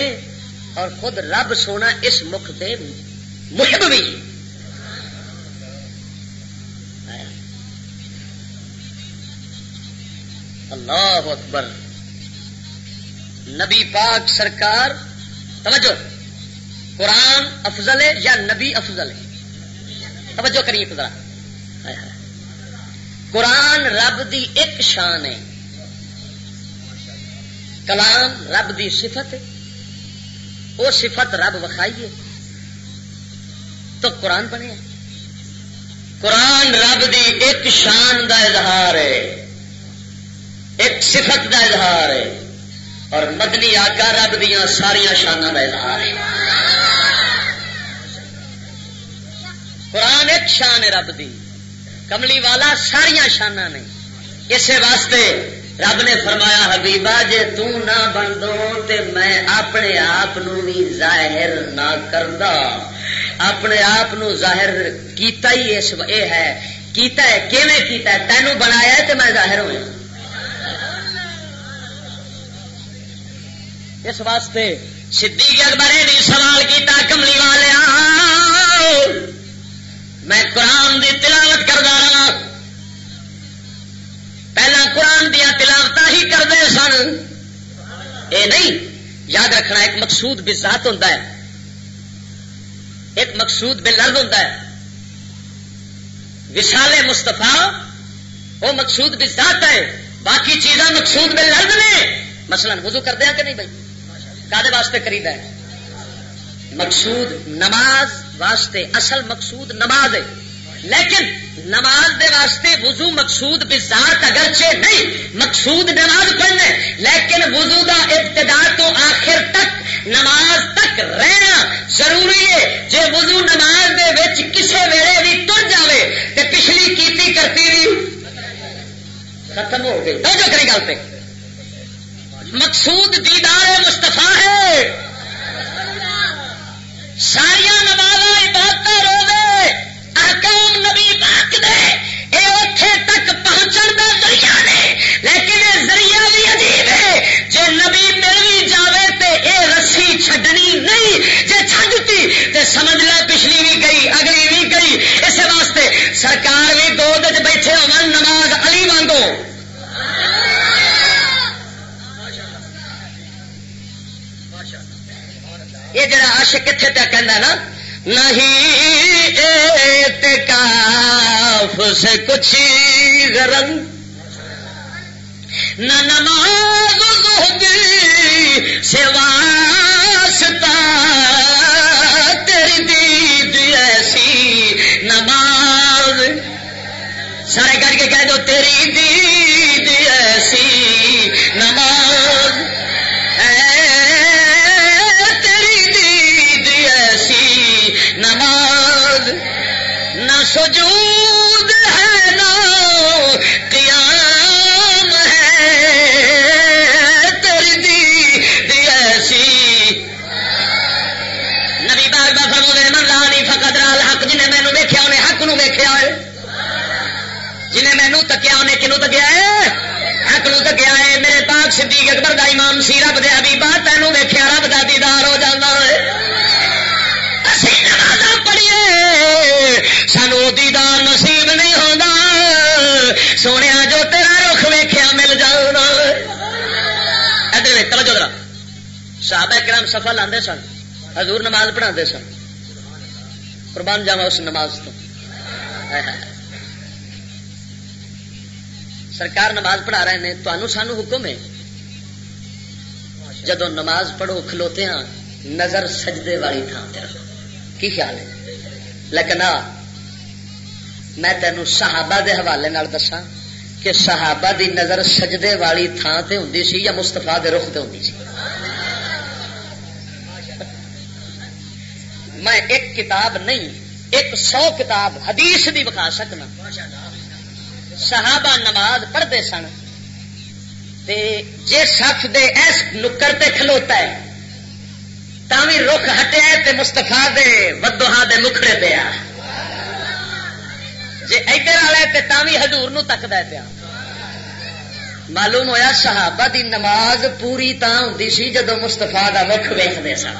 اور خود رب سونا اس مکھ دے محب بھی اللہ اکبر۔ نبی پاک سرکار، توجہ، قرآن افضل ہے یا نبی افضل ہے؟ توجہ کریے ذرا۔ قرآن رب دی ایک شان ہے۔ کلام رب دی صفت ہے۔ وہ صفت رب وکھائیے تو قرآن بنے۔ قرآن رب دی ایک شان دا اظہار ہے۔ ایک صفت دا اظہار ہے اور مدنی آقا رب دیا ساریا شانہ کا اظہار ہے۔ قرآن ایک شان ہے رب دی۔ کملی والا ساریا شانہ نے۔ اسی واسطے رب نے فرمایا حبیبا جے تو نہ بن دو تے میں اپنے آپ بھی ظاہر نہ کردا۔ اپنے آپ ظاہر کیتا ہی اس اے ہے، کیتا ہے، کیویں کیتا ہے؟ تینوں بنایا ہے تے میں ظاہر ہوا اس واسطے صدیق اکبر نے سوال کیتا، کملی والے میں قرآن دی تلاوت کردا رہا۔ پہلا قرآن دیا تلاوت ہی کرتے سن۔ اے نہیں، یاد رکھنا، ایک مقصود بھی ذات ہوتا ہے۔ ایک مقصود بے لرد ہوتا ہے۔ وشال مستفا وہ مقصود بھی ذات ہے۔ باقی چیزاں مقصود بے لرد نے۔ مثلا وضو کرتے ہیں کہ نہیں بھائی؟ کدے واسطے کرید ہے؟ مقصود نماز واسطے، اصل مقصود نماز ہے۔ لیکن نماز دے واسطے وضو مقصود بذات اگرچہ نہیں، مقصود نماز پڑھنا لیکن وضو دا ابتدا تو آخر تک، نماز تک رہنا ضروری ہے۔ جی وضو نماز دے وچ کسے ویلے بھی تر جاوے تے پچھلی کیتی کرتی بھی ختم ہو گئی۔ جو کری گل پہ۔ مقصود دیدار مستفا ہے۔ ساریا نماز عبادت روزے احکام نبی پاک دے۔ اے اتے تک پہنچن کا ذریعہ نے، لیکن یہ ذریعہ بھی عجیب ہے۔ جے نبی مل بھی جاوے تے اے رسی چھڈنی نہیں، جے چھڈتی تے سمجھ لے پچھلی بھی گئی، اگلی بھی کتنے تک کہنا نا نہیں اعتکاف سے کچھ غرض۔ نہ نماز سے واسطہ۔ تیری دید ایسی نماز۔ سارے کر کے کہہ دو، تیری دید ایسی نماز۔ سجود ہے نا، قیام ہے تیری دی ایسی۔ نبی باغ کا فرمو دے، من لانی فقط رال حق، جنہیں مینو ویکیا انہیں حق نو ویکیا ہے۔ جنہیں مینو تکیا، انہیں کنو تکیا ہے؟ حق نو تکیا ہے۔ میرے پاک صدیق اکبر دا امام سی، رب دے حبیبہ تینوں ویکیا رب دا دیدار ہو جانا ہے۔ صحابہ کرام سفل آتے سن، حضور نماز پڑھا سن۔ قربان جاوا اس نماز تو۔ سرکار نماز پڑھا رہے ہیں تو سانو حکم ہے۔ جدو نماز پڑھو، کھلوتے ہاں نظر سجدے والی تھان رکھو۔ کی خیال ہے؟ لیکن ہاں، میں تینوں صحابہ دے حوالے دسا کہ صحابہ دی نظر سجدے والی تھان تے ہوں سی یا مستفا دے رخ تے ہوں سی۔ میں ایک کتاب نہیں، ایک سو کتاب حدیث بھی بکھا سکنا۔ صحابہ نماز پڑھتے سن جے سف دے ایس نکر تے کھلوتا ہے تاوی رخ ہٹیا مستفا دے ودوہا دے مکھڑے پیا۔ جی ادھر والے تاوی ہزور نکد پیا۔ معلوم ہویا صحابہ دی نماز پوری تا ہوں سی جدو مستفا کا مکھ ویختے سن۔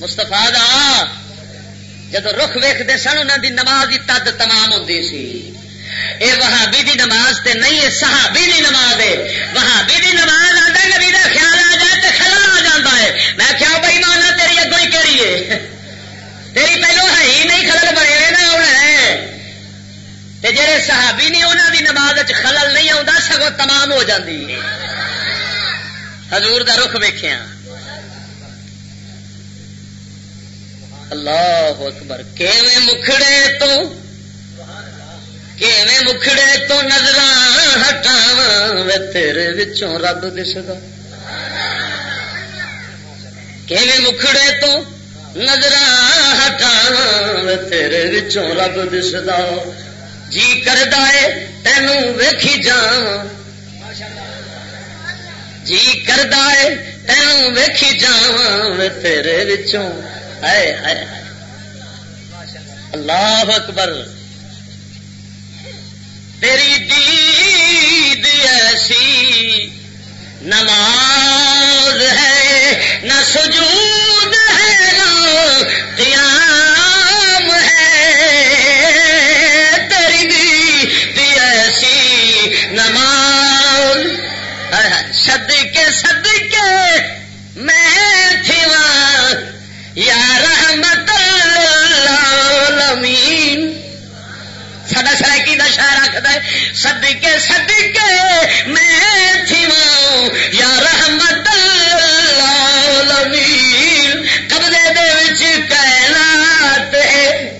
مستفا جدو رخ ویختے سن انہوں دی نماز کی تد تمام ہوں سی۔ اے وہابی دی نماز تے نہیں ہے صحابی دی نماز ہے وہابی دی نماز آتا نبی کا خیال آ جائے تو خلل آ جاتا ہے۔ میں کیا بھائی مانا تیری اگو ہی کہڑی ہے؟ تیری پہلو ہے ہی نہیں، خلل بنے رہے ہوں ہے۔ جہے صحابی نہیں انہوں دی نماز خلل نہیں آتا سگو تمام ہو جاتی ہے۔ حضور دا رخ ویخیا اللہ اکبر کیویں مکھڑے تو کیویں مکھڑے تو نظر ہٹاو تیرے بچوں رب دسدا کیویں مکھڑے تو نظر ہٹاو تیرے بچوں رب دسدا جی کردا ہے تینوں ویکھی جا جی کردا ہے تینوں ویکھی جا تیرے وچوں بچوں اللہ اکبر۔ تیری دید ایسی نماز ہے، نہ سجود ہے، نہ قیام ہے۔ تیری دید ایسی نماز۔ سد کے سد کے میں تھی یا رحمت للعالمین سدا سرکی کا شہر آخر ہے سدکے سدکے میں تھی یا رحمت للعالمین قبضے دے وچ کائنات ہے۔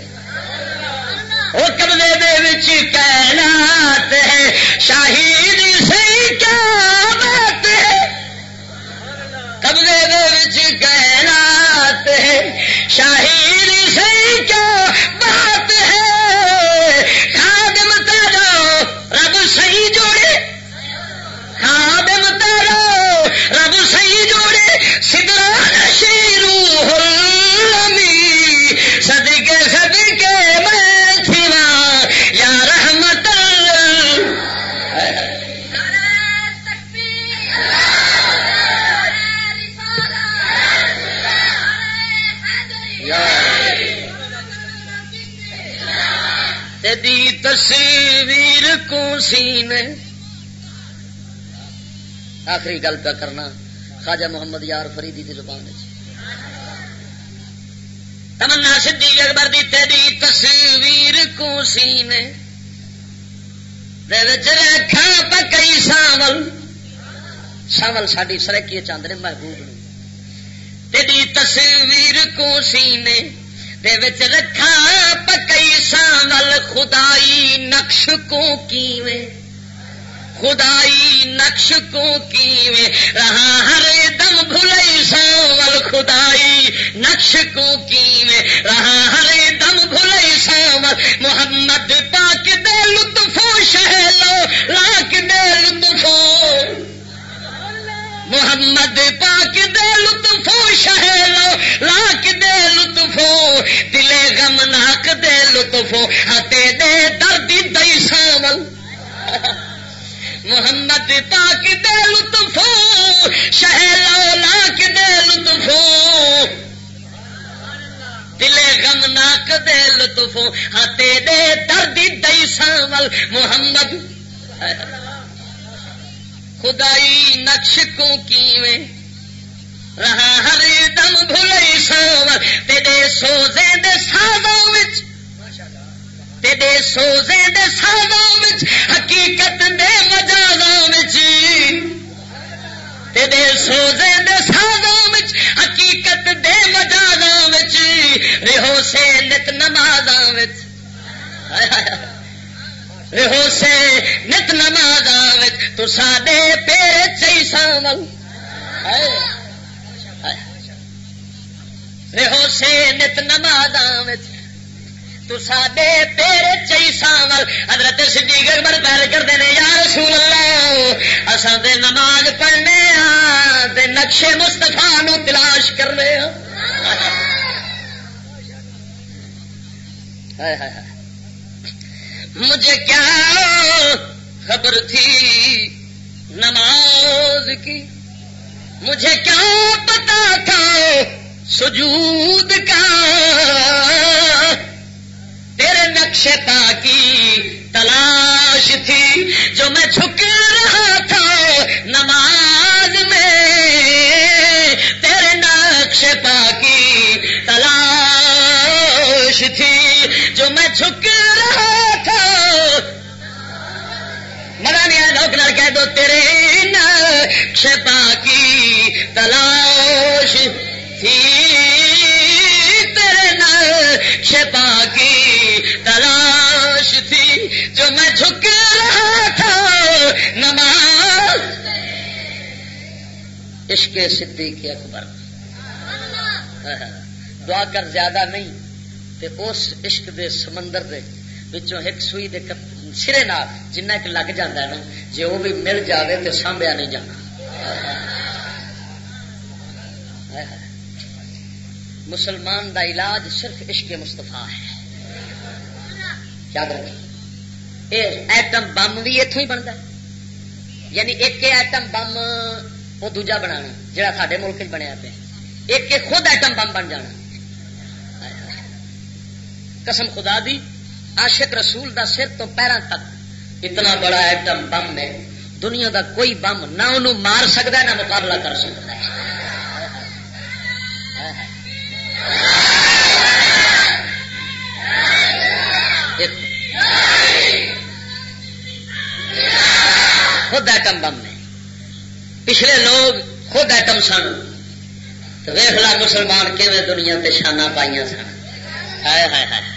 وہ قبضے دے وچ کائنات ہے۔ شاہد سی کیا رب صحیح جوڑے۔ خادم تیرا رب صحیح جوڑے۔ سدرا شی دی تصویر کو سینے آخری گل پہ کرنا، خواجہ محمد یار فریدی کی زبان تمنا سدھی اکبر دی تیری تصویر کو سینے رکھا پکئی ساول۔ ساول ساری سرکی چاندر محبوب نے تیری تصویر کو سینے رکھا پکئی ساول خدائی نقش کو کیویں؟ خدائی نقش کو کی رہا ہر دم بھلئی ساول خدائی نقش کو کی رہا ہر دم بھلئی ساول محمد پاک دے لطفو شہلو لاک دے لطفو محمد پاک دے لطفو شہلو لاک دے لطفو دلے غم ناک دے لطفو ہتے دے درد دئی ساول۔ محمد پاک دے لطفو شہر لاک دے لطفو دلے غم ناک دے لطفو ہتے دے درد دئی ساول۔ محمد خدائی نقش کو کیویں؟ رہا ہر دم بھلئی ساول تیرے سوزے دے سازوں وچ۔ تیرے سوزے دے سازوں وچ۔ حقیقت دے مجازوں وچ۔ تیرے سوزے دے سازوں وچ۔ حقیقت دے مجازوں وچ۔ رہو سے نت نمازاں رہو سے نت نمازاں تو سادے پیرے چی سامل رہو سے نت نمازاں تو سڈے تیرے چی سامل حضرت صدیق اکبر پیر کرتے ہیں یا رسول اللہ اصل دے نماز پڑھنے ہاں تے نقشے مستفا نو تلاش کرنے ہاں مجھے کیا خبر تھی نماز کی۔ مجھے کیا پتا تھا سجود کا؟ تیرے نقش کی تلا تیرے نقش کی تلاش تھی۔ تیرے نقش پا کی تلاش تھی۔ جو میں جھک رہا تھا نماز۔ عشق صدیق اکبر۔ دعا کر زیادہ نہیں، تے اس عشق دے سمندر دے بچوں ایک سوئی دے سرے نال جنہ ایک لگ جاتا ہے نا جی وہ بھی مل جاوے تو سانبیا نہیں جانا۔ مسلمان دا علاج صرف عشق مستفا ہے۔ یاد رکھیں۔ یہ ایٹم بم بھی اتوں ہی بنتا یعنی ایک ایٹم بم وہ دوجا بنا جا سارے ملک بنیا پہ ایک خود ایٹم بم بن جانا۔ قسم خدا دی، عاشق رسول دا سر تو پیروں تک اتنا بڑا ایٹم بم ہے، دنیا دا کوئی بم نہ انہوں مار سکتا نہ مقابلہ کر سکتا ہے۔ خود ایٹم بم نے پچھلے لوگ خود ایٹم سن۔ تو ویخ لا مسلمان کیون دنیا تے شانہ پائیا سن۔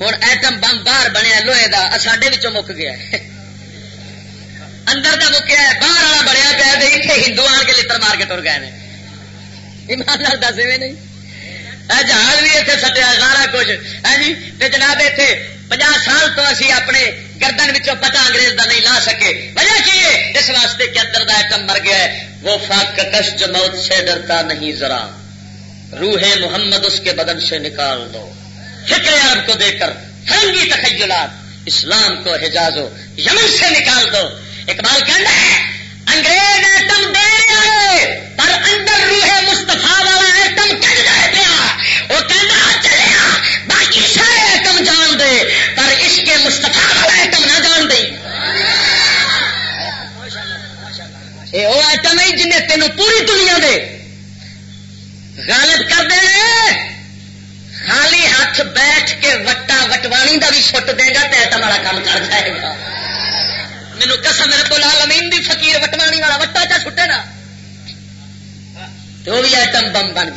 ہوں ایٹم بم باہر بنیا، لوہے کا سڈے مک گیا اندر کا مکیا باہر والا بنیا پیا ہندو آن کے لڑ مار کے تر گئے ایمان دس میں نہیں۔ جہاز بھی اتنے سٹیا سارا کچھ۔ ہے جی جناب اتنے پناہ سال تو اسی اپنے گردن پتا انگریز کا نہیں لا سکے۔ وجہ کی ہے؟ اس واسطے کہ اندر کا ایٹم مر گیا ہے۔ وہ فاق کشٹ موت سے ڈرتا نہیں ذرا۔ روح محمد اس کے بدن سے نکال دو۔ فکر عرب کو دیکھ کر فرنگی تخیلات۔ اسلام کو حجاز و یمن سے نکال دو۔ اقبال کہنا ہے، انگریز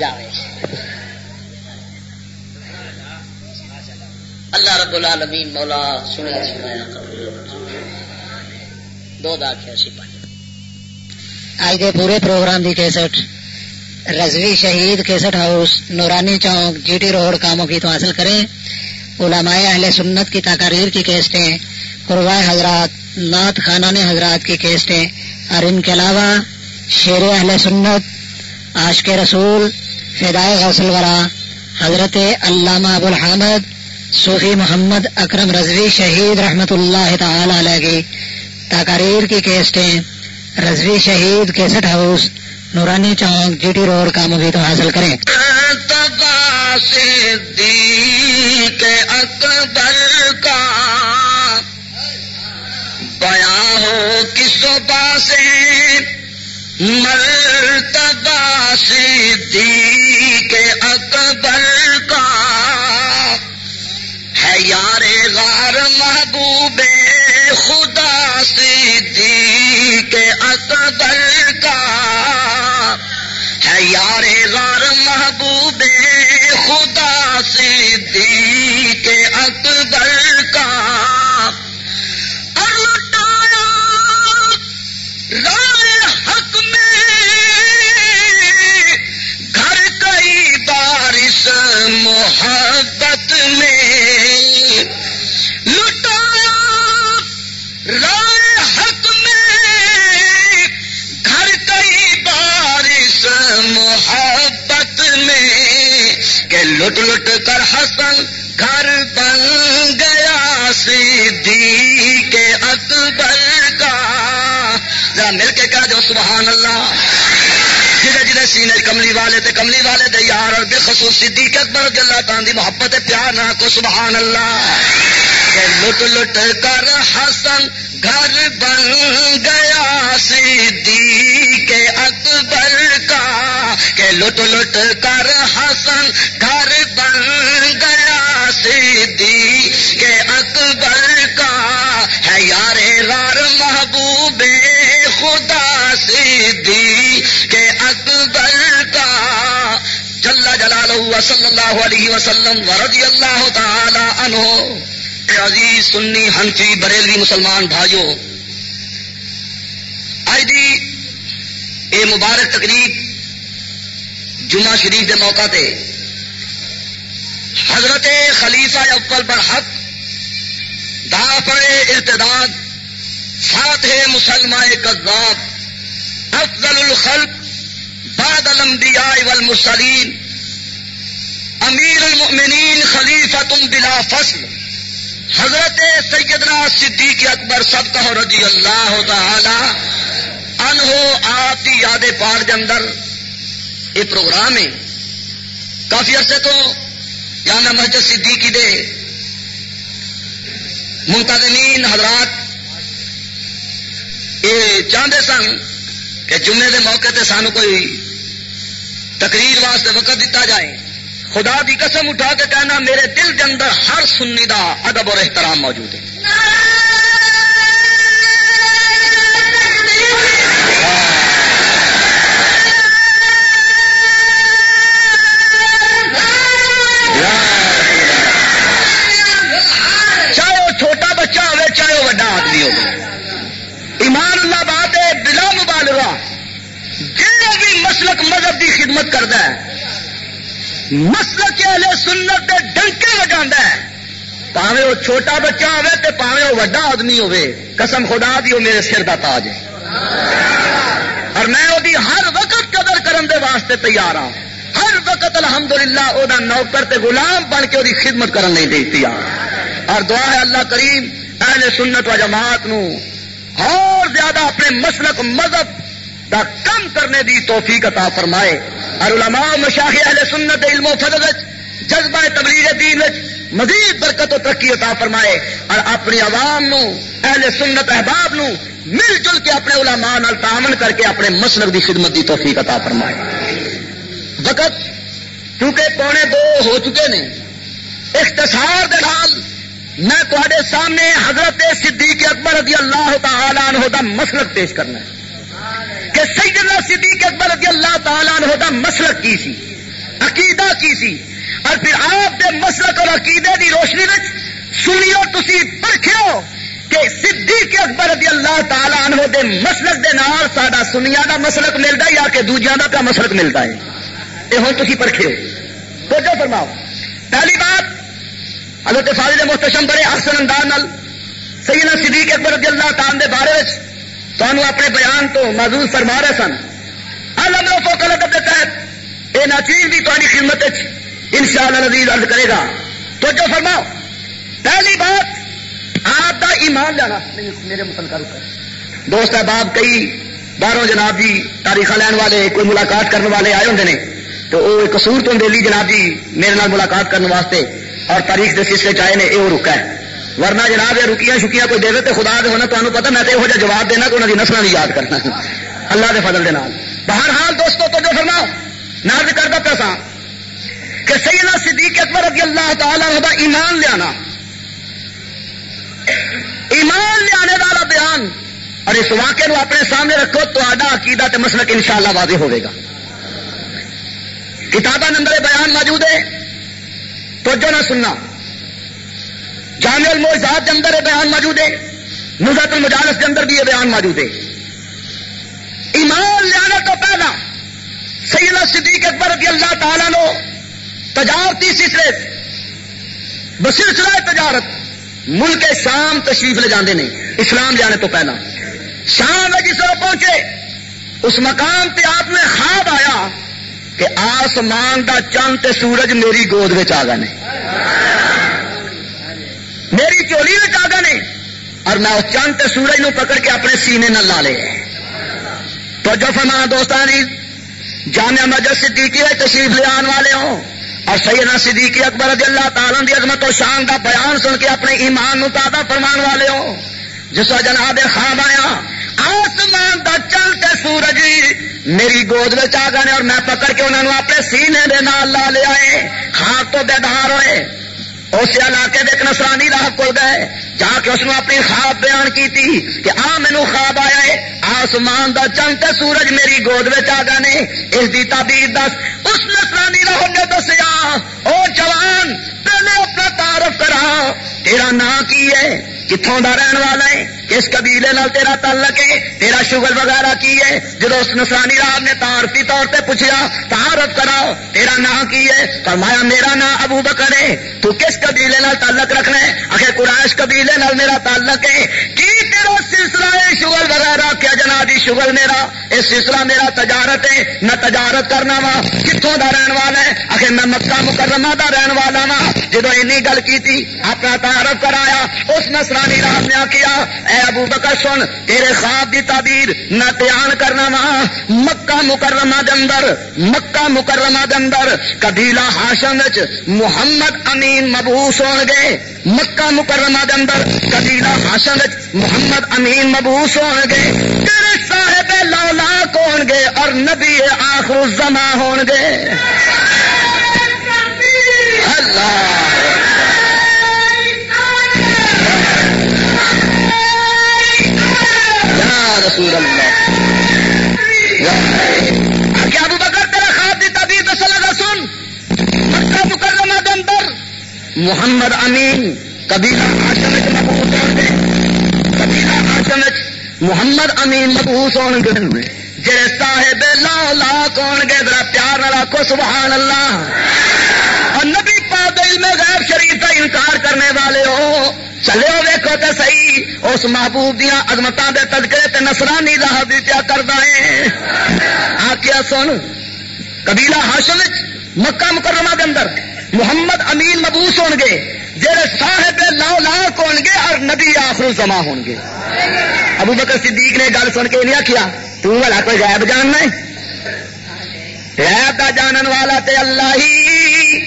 جائے اللہ رب العالمین مولا سنیا سنایا دو داخیا سی پانچ اج دے پورے پروگرام دی کیسٹ، رضوی شہید کیسٹ ہاؤس، نورانی چوک جی ٹی روڈ کاموں کی تو حاصل کریں۔ علماء اہل سنت کی تقاریر کی کیسٹیں قربائے حضرات، نعت خانہ نے حضرات کی کیسٹیں۔ اور ان کے علاوہ شیر اہل سنت، عاشق رسول فدائے غوثل ورا حضرت علامہ ابو الحمد صوفی محمد اکرم رضوی شہید رحمت اللہ تعالی علیہ کی تقاریر کی کیسٹیں رضوی شہید کیسٹ ہاؤس، نورانی چوک جی ٹی روڈ کا مبھی تو حاصل کریں۔ بیاں ہو، کس پاسے مرتبہ صدیق اکبر کا ہے یار غار محبوب خدا صدیق اکبر کا ہے یار غار محبوب خدا صدیق اکبر کا محبت میں لٹایا رائے حق میں۔ گھر کئی بارش محبت میں کہ لٹ لٹ کر حسن گھر بن گیا سیدھی کے اکبر کا۔ ذرا مل کے کہہ دو، سبحان اللہ۔ جہے جہے سینے کملی والے تے کملی والے دے یار اور بے صدیق اکبر رضی اللہ تعالی دی محبت پیار نہ کو سبحان اللہ۔ کہ لٹ لٹ کر حسن گھر بن گیا صدیق اکبر کا۔ کہ لٹ لٹ کر حسن گھر بن گیا صدیق اکبر کا۔ ہے یار غار محبوب خدا سیدھی کے جل جلالہ صلی اللہ علیہ وسلم ورضی اللہ تعالی عنہ۔ عزیز سنی ہنفی بریلوی مسلمان بھائیوں آج دی اے مبارک تقریب جمعہ شریف کے موقع تے حضرت خلیفہ اول پر حق دا پڑے ارتداد، فاتح مسلمان کذاب، افضل الخلق بعد الانبیاء والمرسلین. امیر المؤمنین خلیفۃ بلا فصل حضرت سیدنا صدیق اکبر سب کا رضی اللہ تعالی انہو آپ کی یاد پاک کے اندر یہ پروگرام ہے. کافی عرصے تو جامع مسجد صدیقی دے منتظمین حضرات یہ چاہتے سن کہ جمعے دے موقع تے سانو کوئی تقریر واسطے وقت دیتا جائے۔ خدا دی قسم اٹھا کے کہنا، میرے دل کے اندر ہر سنی دا ادب اور احترام موجود ہے۔ چاہے وہ چھوٹا بچہ ہوے چاہے وہ وڈا آدمی ہوگا ایمان اللہ بات ہے بلا مبالغہ۔ مسلک کی خدمت کرتا ہے۔ مسلک اہل سنت کے ڈنکے لگا ہے۔ پاوے وہ چھوٹا بچہ ہوے تو پاوے وہ وڈا آدمی ہوے۔ قسم خدا دی وہ میرے سر کا تاج ہے۔ اور میں وہ ہر وقت قدر کرن دے واسطے تیار ہوں ہر وقت الحمدللہ او دا نوکر تے غلام بن کے وہ خدمت کرن نہیں دیتی ہاں۔ اور دعا ہے اللہ کریم اہل سنت و جماعت نو اور زیادہ اپنے مسلک مذہب دا کم کرنے دی توفیق عطا فرمائے۔ اور علماء مشاہ اہل سنت علم و فضل جذبہ تبلیغ دین مزید برکت و ترقی عطا فرمائے۔ اور اپنی عوام نو، اہل سنت احباب نو مل جل کے اپنے علماء نال تعاون کر کے اپنے مسلک دی خدمت دی توفیق عطا فرمائے۔ وقت کیونکہ پونے دو ہو چکے نے، اختصار دے نال میں تے سامنے حضرت صدیق اکبر رضی اللہ تعالیٰ عنہ دا مسلک پیش کرنا ہے۔ کہ سیدنا صدیق اکبر رضی اللہ تعالیٰ عنہ دا مسلک کی سی، عقیدہ کی سی۔ اور پھر آپ دے مسلک اور عقیدے دی روشنی میں سنیو، تسی پرکھو کہ صدیق اکبر رضی اللہ تعالیٰ عنہ دے مسلک دے نال ساڈا سنیا دا مسلک ملتا ہے یا کہ دوجیاں دا کا مسلک ملتا ہے؟ یہ ہوں تھی پرکھے تو جو فرماؤ۔ پہلی بات، حضرت فاضل محتشم بڑے احسن انداز نال سیدنا صدیق اکبر رضی اللہ تعالیٰ دے بارے وچ تمہوں اپنے بیان تو محدود فرما رہے سن۔ الگ لوگوں کو لگت تحت یہ ناچیز بھی تاری خدمت ان شاء اللہ نزیز عرض کرے گا۔ تو جو فرماؤ۔ پہلی بات، آپ کا ایمان جانا میرے مسلم دوست احباب، کئی باہروں جناب جی تاریخ لین والے، کوئی ملاقات کرنے والے آئے ہوں نے، تو وہ کسور تو دلی جناب جی میرے نال ملاقات کرنے واسطے اور تاریخ کے سلسلے چاہے نے یہ رکا ہے۔ ورنہ جناب یہ رکیاں شکیاں کوئی دے تو خدا دے ہونا تمہیں پتا میں تو یہ جواب دینا تو انہوں کی نسل بھی یاد کرنا اللہ کے فضل دے نال۔ بہرحال دوستوں تو جو فرما نارد کرتا پیسہ کہ سیدنا صدیق اکبر رضی اللہ تعالیٰ ہوتا ایمان لیا ایمان لیا والا بیان۔ اور اس واقعے نو اپنے سامنے رکھو تو آڈا عقیدہ تے مسلک انشاءاللہ واضح ہوئے گا۔ کتابہ نمبر بیان موجود ہے۔ تو جو نہ سننا۔ جامع الموزاد کے اندر یہ بیان موجود ہے۔ نظرت المجالس کے اندر بھی یہ بیان موجود ہے۔ ایمان لانا تو پہلا۔ سیدنا صدیق اکبر رضی اللہ تعالیٰ نو تجارتی سلسلے، بسلسلہ تجارت، ملک شام تشریف لے جاندے نہیں اسلام جانے تو پہلا۔ شام میں جس طرح پہنچے، اس مقام پہ آپ نے خواب آیا کہ آسمان دا چند تے سورج میری گود آ گئے میری چولی میں آ گئے اور میں اس چند سورج نو پکڑ کے اپنے سینے نہ لا لے تو جو فرمانا دوستان جی جامع مسجد صدیقی ہے تشریف لے آن والے ہوں اور سیدنا صدیقی اکبر رضی اللہ تعالیٰ دی عظمت و شان کا بیان سن کے اپنے ایمان نو تازہ فرمان والے ہوں۔ جس کا جناب خواب آیا آسمان دا چلتے سورج میری گود میں آ گئے اور میں پکڑ کے انہوں نے اپنے سینے دے نال لا لیا ہے خواب تو بیدار ہوئے۔ اس علاقے ایک نسرانی راہ کل گئے، جا کے اس نے اپنی خواب بیان کی تھی کہ آ مینو خواب آیا ہے۔ آسمان دا چند سورج میری گود میں آ گئے اس کی تعبیر دس۔ اس نسرانی راہ نے دسیا، او جوان پہلے اپنا تعارف کرا۔ تیرا نام کی ہے؟ کتوں کا رہن والا ہے؟ کس قبیلے نال تیرا تعلق ہے؟ تیرا شوگر وغیرہ کی ہے؟ جب اس نسرانی رام نے تارفی طور پہ پوچھا تعارف کراؤ، تیرا نام کی ہے؟ فرمایا، میرا نام ابو بکر ہے۔ تو کس قبیلے نال تعلق رکھنا ہے؟ آخر قرائش قبیلے نال میرا تعلق ہے۔ کی تیرا سلسلہ ہے شغل وغیرہ؟ کیا جنابی شغل میرا یہ سلسلہ میرا تجارت ہے، میں تجارت کرنا وا۔ کتوں کا رہن والا ہے؟ آخر میں مکہ مکرمہ کا رہن والا وا۔ جب این گل کی اپنا تعارف کرایا، اس نسرانی رام نے کیا۔ اے ابو بکر سن، تیرے خواب دی تعبیر نہ بیان کرنا وا۔ مکہ مکرمہ دے اندر، مکہ مکرمہ دے اندر قبیلہ ہاشم محمد امین مبوس ہو گے۔ مکہ مکرمہ دے اندر قبیلہ ہاشم محمد امین مبوس ہو گے۔ صاحب لولا کون گے اور نبی آخر زما ہون گے؟ اللہ۔ رسول اللہ۔ کیا ابو بکر تیرا خواب دی تعبیر دس لگا سن۔ مکہ مکرمہ دے اندر محمد امین، قبیلہ آشم مبوس ہو گے قبیلہ آشم محمد امین مبوس ہو گے جڑے صاحب لا کون گے، ذرا آخو سبحان اللہ۔ اور نبی پاک علم غیب شریف کا انکار کرنے والے ہو۔ چلے ہو ویکو تو صحیح۔ اس محبوب دیا عظمت کے تذکرے تے نسرانی راہ بھی پیا کرتا ہے۔ آخیا سن، قبیلہ ہاشم مکہ مکرمہ کے اندر محمد امین مبوس ہون گے۔ جہے صاحب لاؤ لاک ہون گے اور نبی آخر جمع ہون گے۔ ابو بکر صدیق نے گل سن کے نہیں آخیا تو والا کوئی غائب جاننا ہے؟ غائب کا جانن والا تے اللہ ہی۔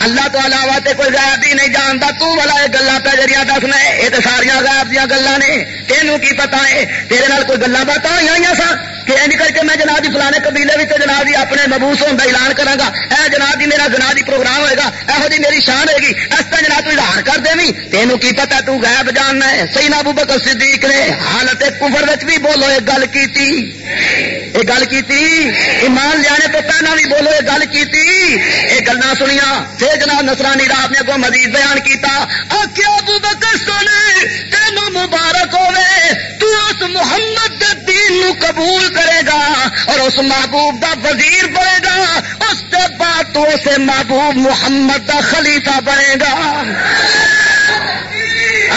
اللہ تو علاوہ تے کوئی غائب ہی نہیں جانتا، تو والا یہ گلا پہ جڑیاں دسنا یہ تو ساریا غائب دیا گلا نے۔ تینوں کی پتا ہے؟ تیرے نال کوئی گلا بات ہوئی سا کہ این کر کے میں جناب جی فلانے قبیلے میں جناب جی اپنے مبوس ہونے کا اعلان کرا گا اے جناب جی میرا جناب جی پروگرام ہوئے گا یہو جی میری شان ہوئے گی اس طرح جناب تو اظہار کر دیں تینوں کی پتا تو غائب جاننا ہے صحیح نابو بکر صدیق نے حالت کفر بھی بولو یہ گل کی یہ گل کی ایمان لیا تو پہنا بھی بولو یہ گل کی یہ گلا سنیا پھر جناب نسرانی رات نے کو مزید بیان کیا آخیا ابو بکر سنے تینوں مبارک ہوے تو اس محمد دین نو قبول کرے گا اور اس محبوب دا وزیر بنے گا، اس کے بعد تو اسے محبوب محمد دا خلیفہ بنے گا۔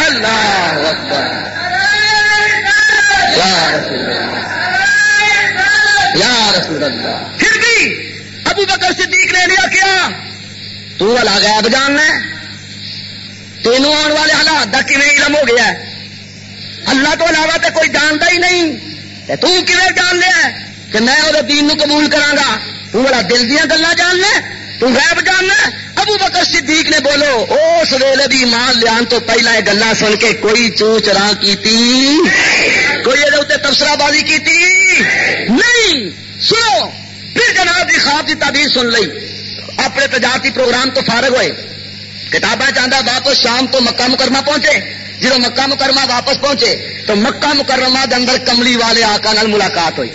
اللہ یا رسول اللہ۔ پھر بھی ابو بکر صدیق نے لیا کیا؟ تو والا غائب جاننا تینوں آنے والے حالات کا کھے علم ہو گیا اللہ تو علاوہ تو کوئی جانتا ہی نہیں۔ تو جان لیا کہ میں وہ دین نو قبول کرا تو دل دیا گلا جاننا تو غائب جاننا ابو بکر صدیق نے بولو اس ویلے بھی مان لیا تو پہلا یہ گلا سن کے کوئی چو چرا کی کوئی یہ تبصرہ بازی کی نہیں! سنو، پھر جناب کی خواب کی تعبیر سن لی اپنے تجارتی پروگرام تو فارغ ہوئے۔ کتابیں چاہتا واپس شام تو مکہ مکرمہ پہنچے۔ جب مکہ مکرمہ واپس پہنچے تو مکہ مکرمہ کے اندر کملی والے آقا نال ملاقات ہوئی۔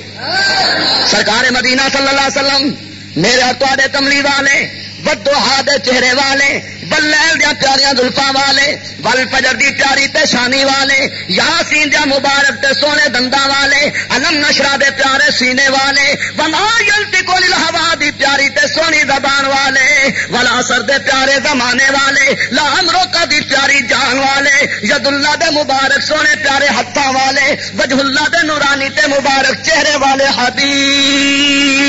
سرکار مدینہ صلی اللہ علیہ وسلم، میرے تے کملی والے بدو ہاد چہرے والے بل دیا پیاریاں دلفا والے بل پجر دی پیاری شانی والے یا دیا مبارک تے سونے دندا والے الم نشرا دے پیارے سینے والے بنا جلتی کو ہوا دی پیاری تے سونی زبان والے ولا سر دے پیارے زمانے والے لام روکا دی پیاری جان والے ید اللہ دے مبارک سونے پیارے ہاتھوں والے وجہ اللہ دے نورانی تے مبارک چہرے والے حبیب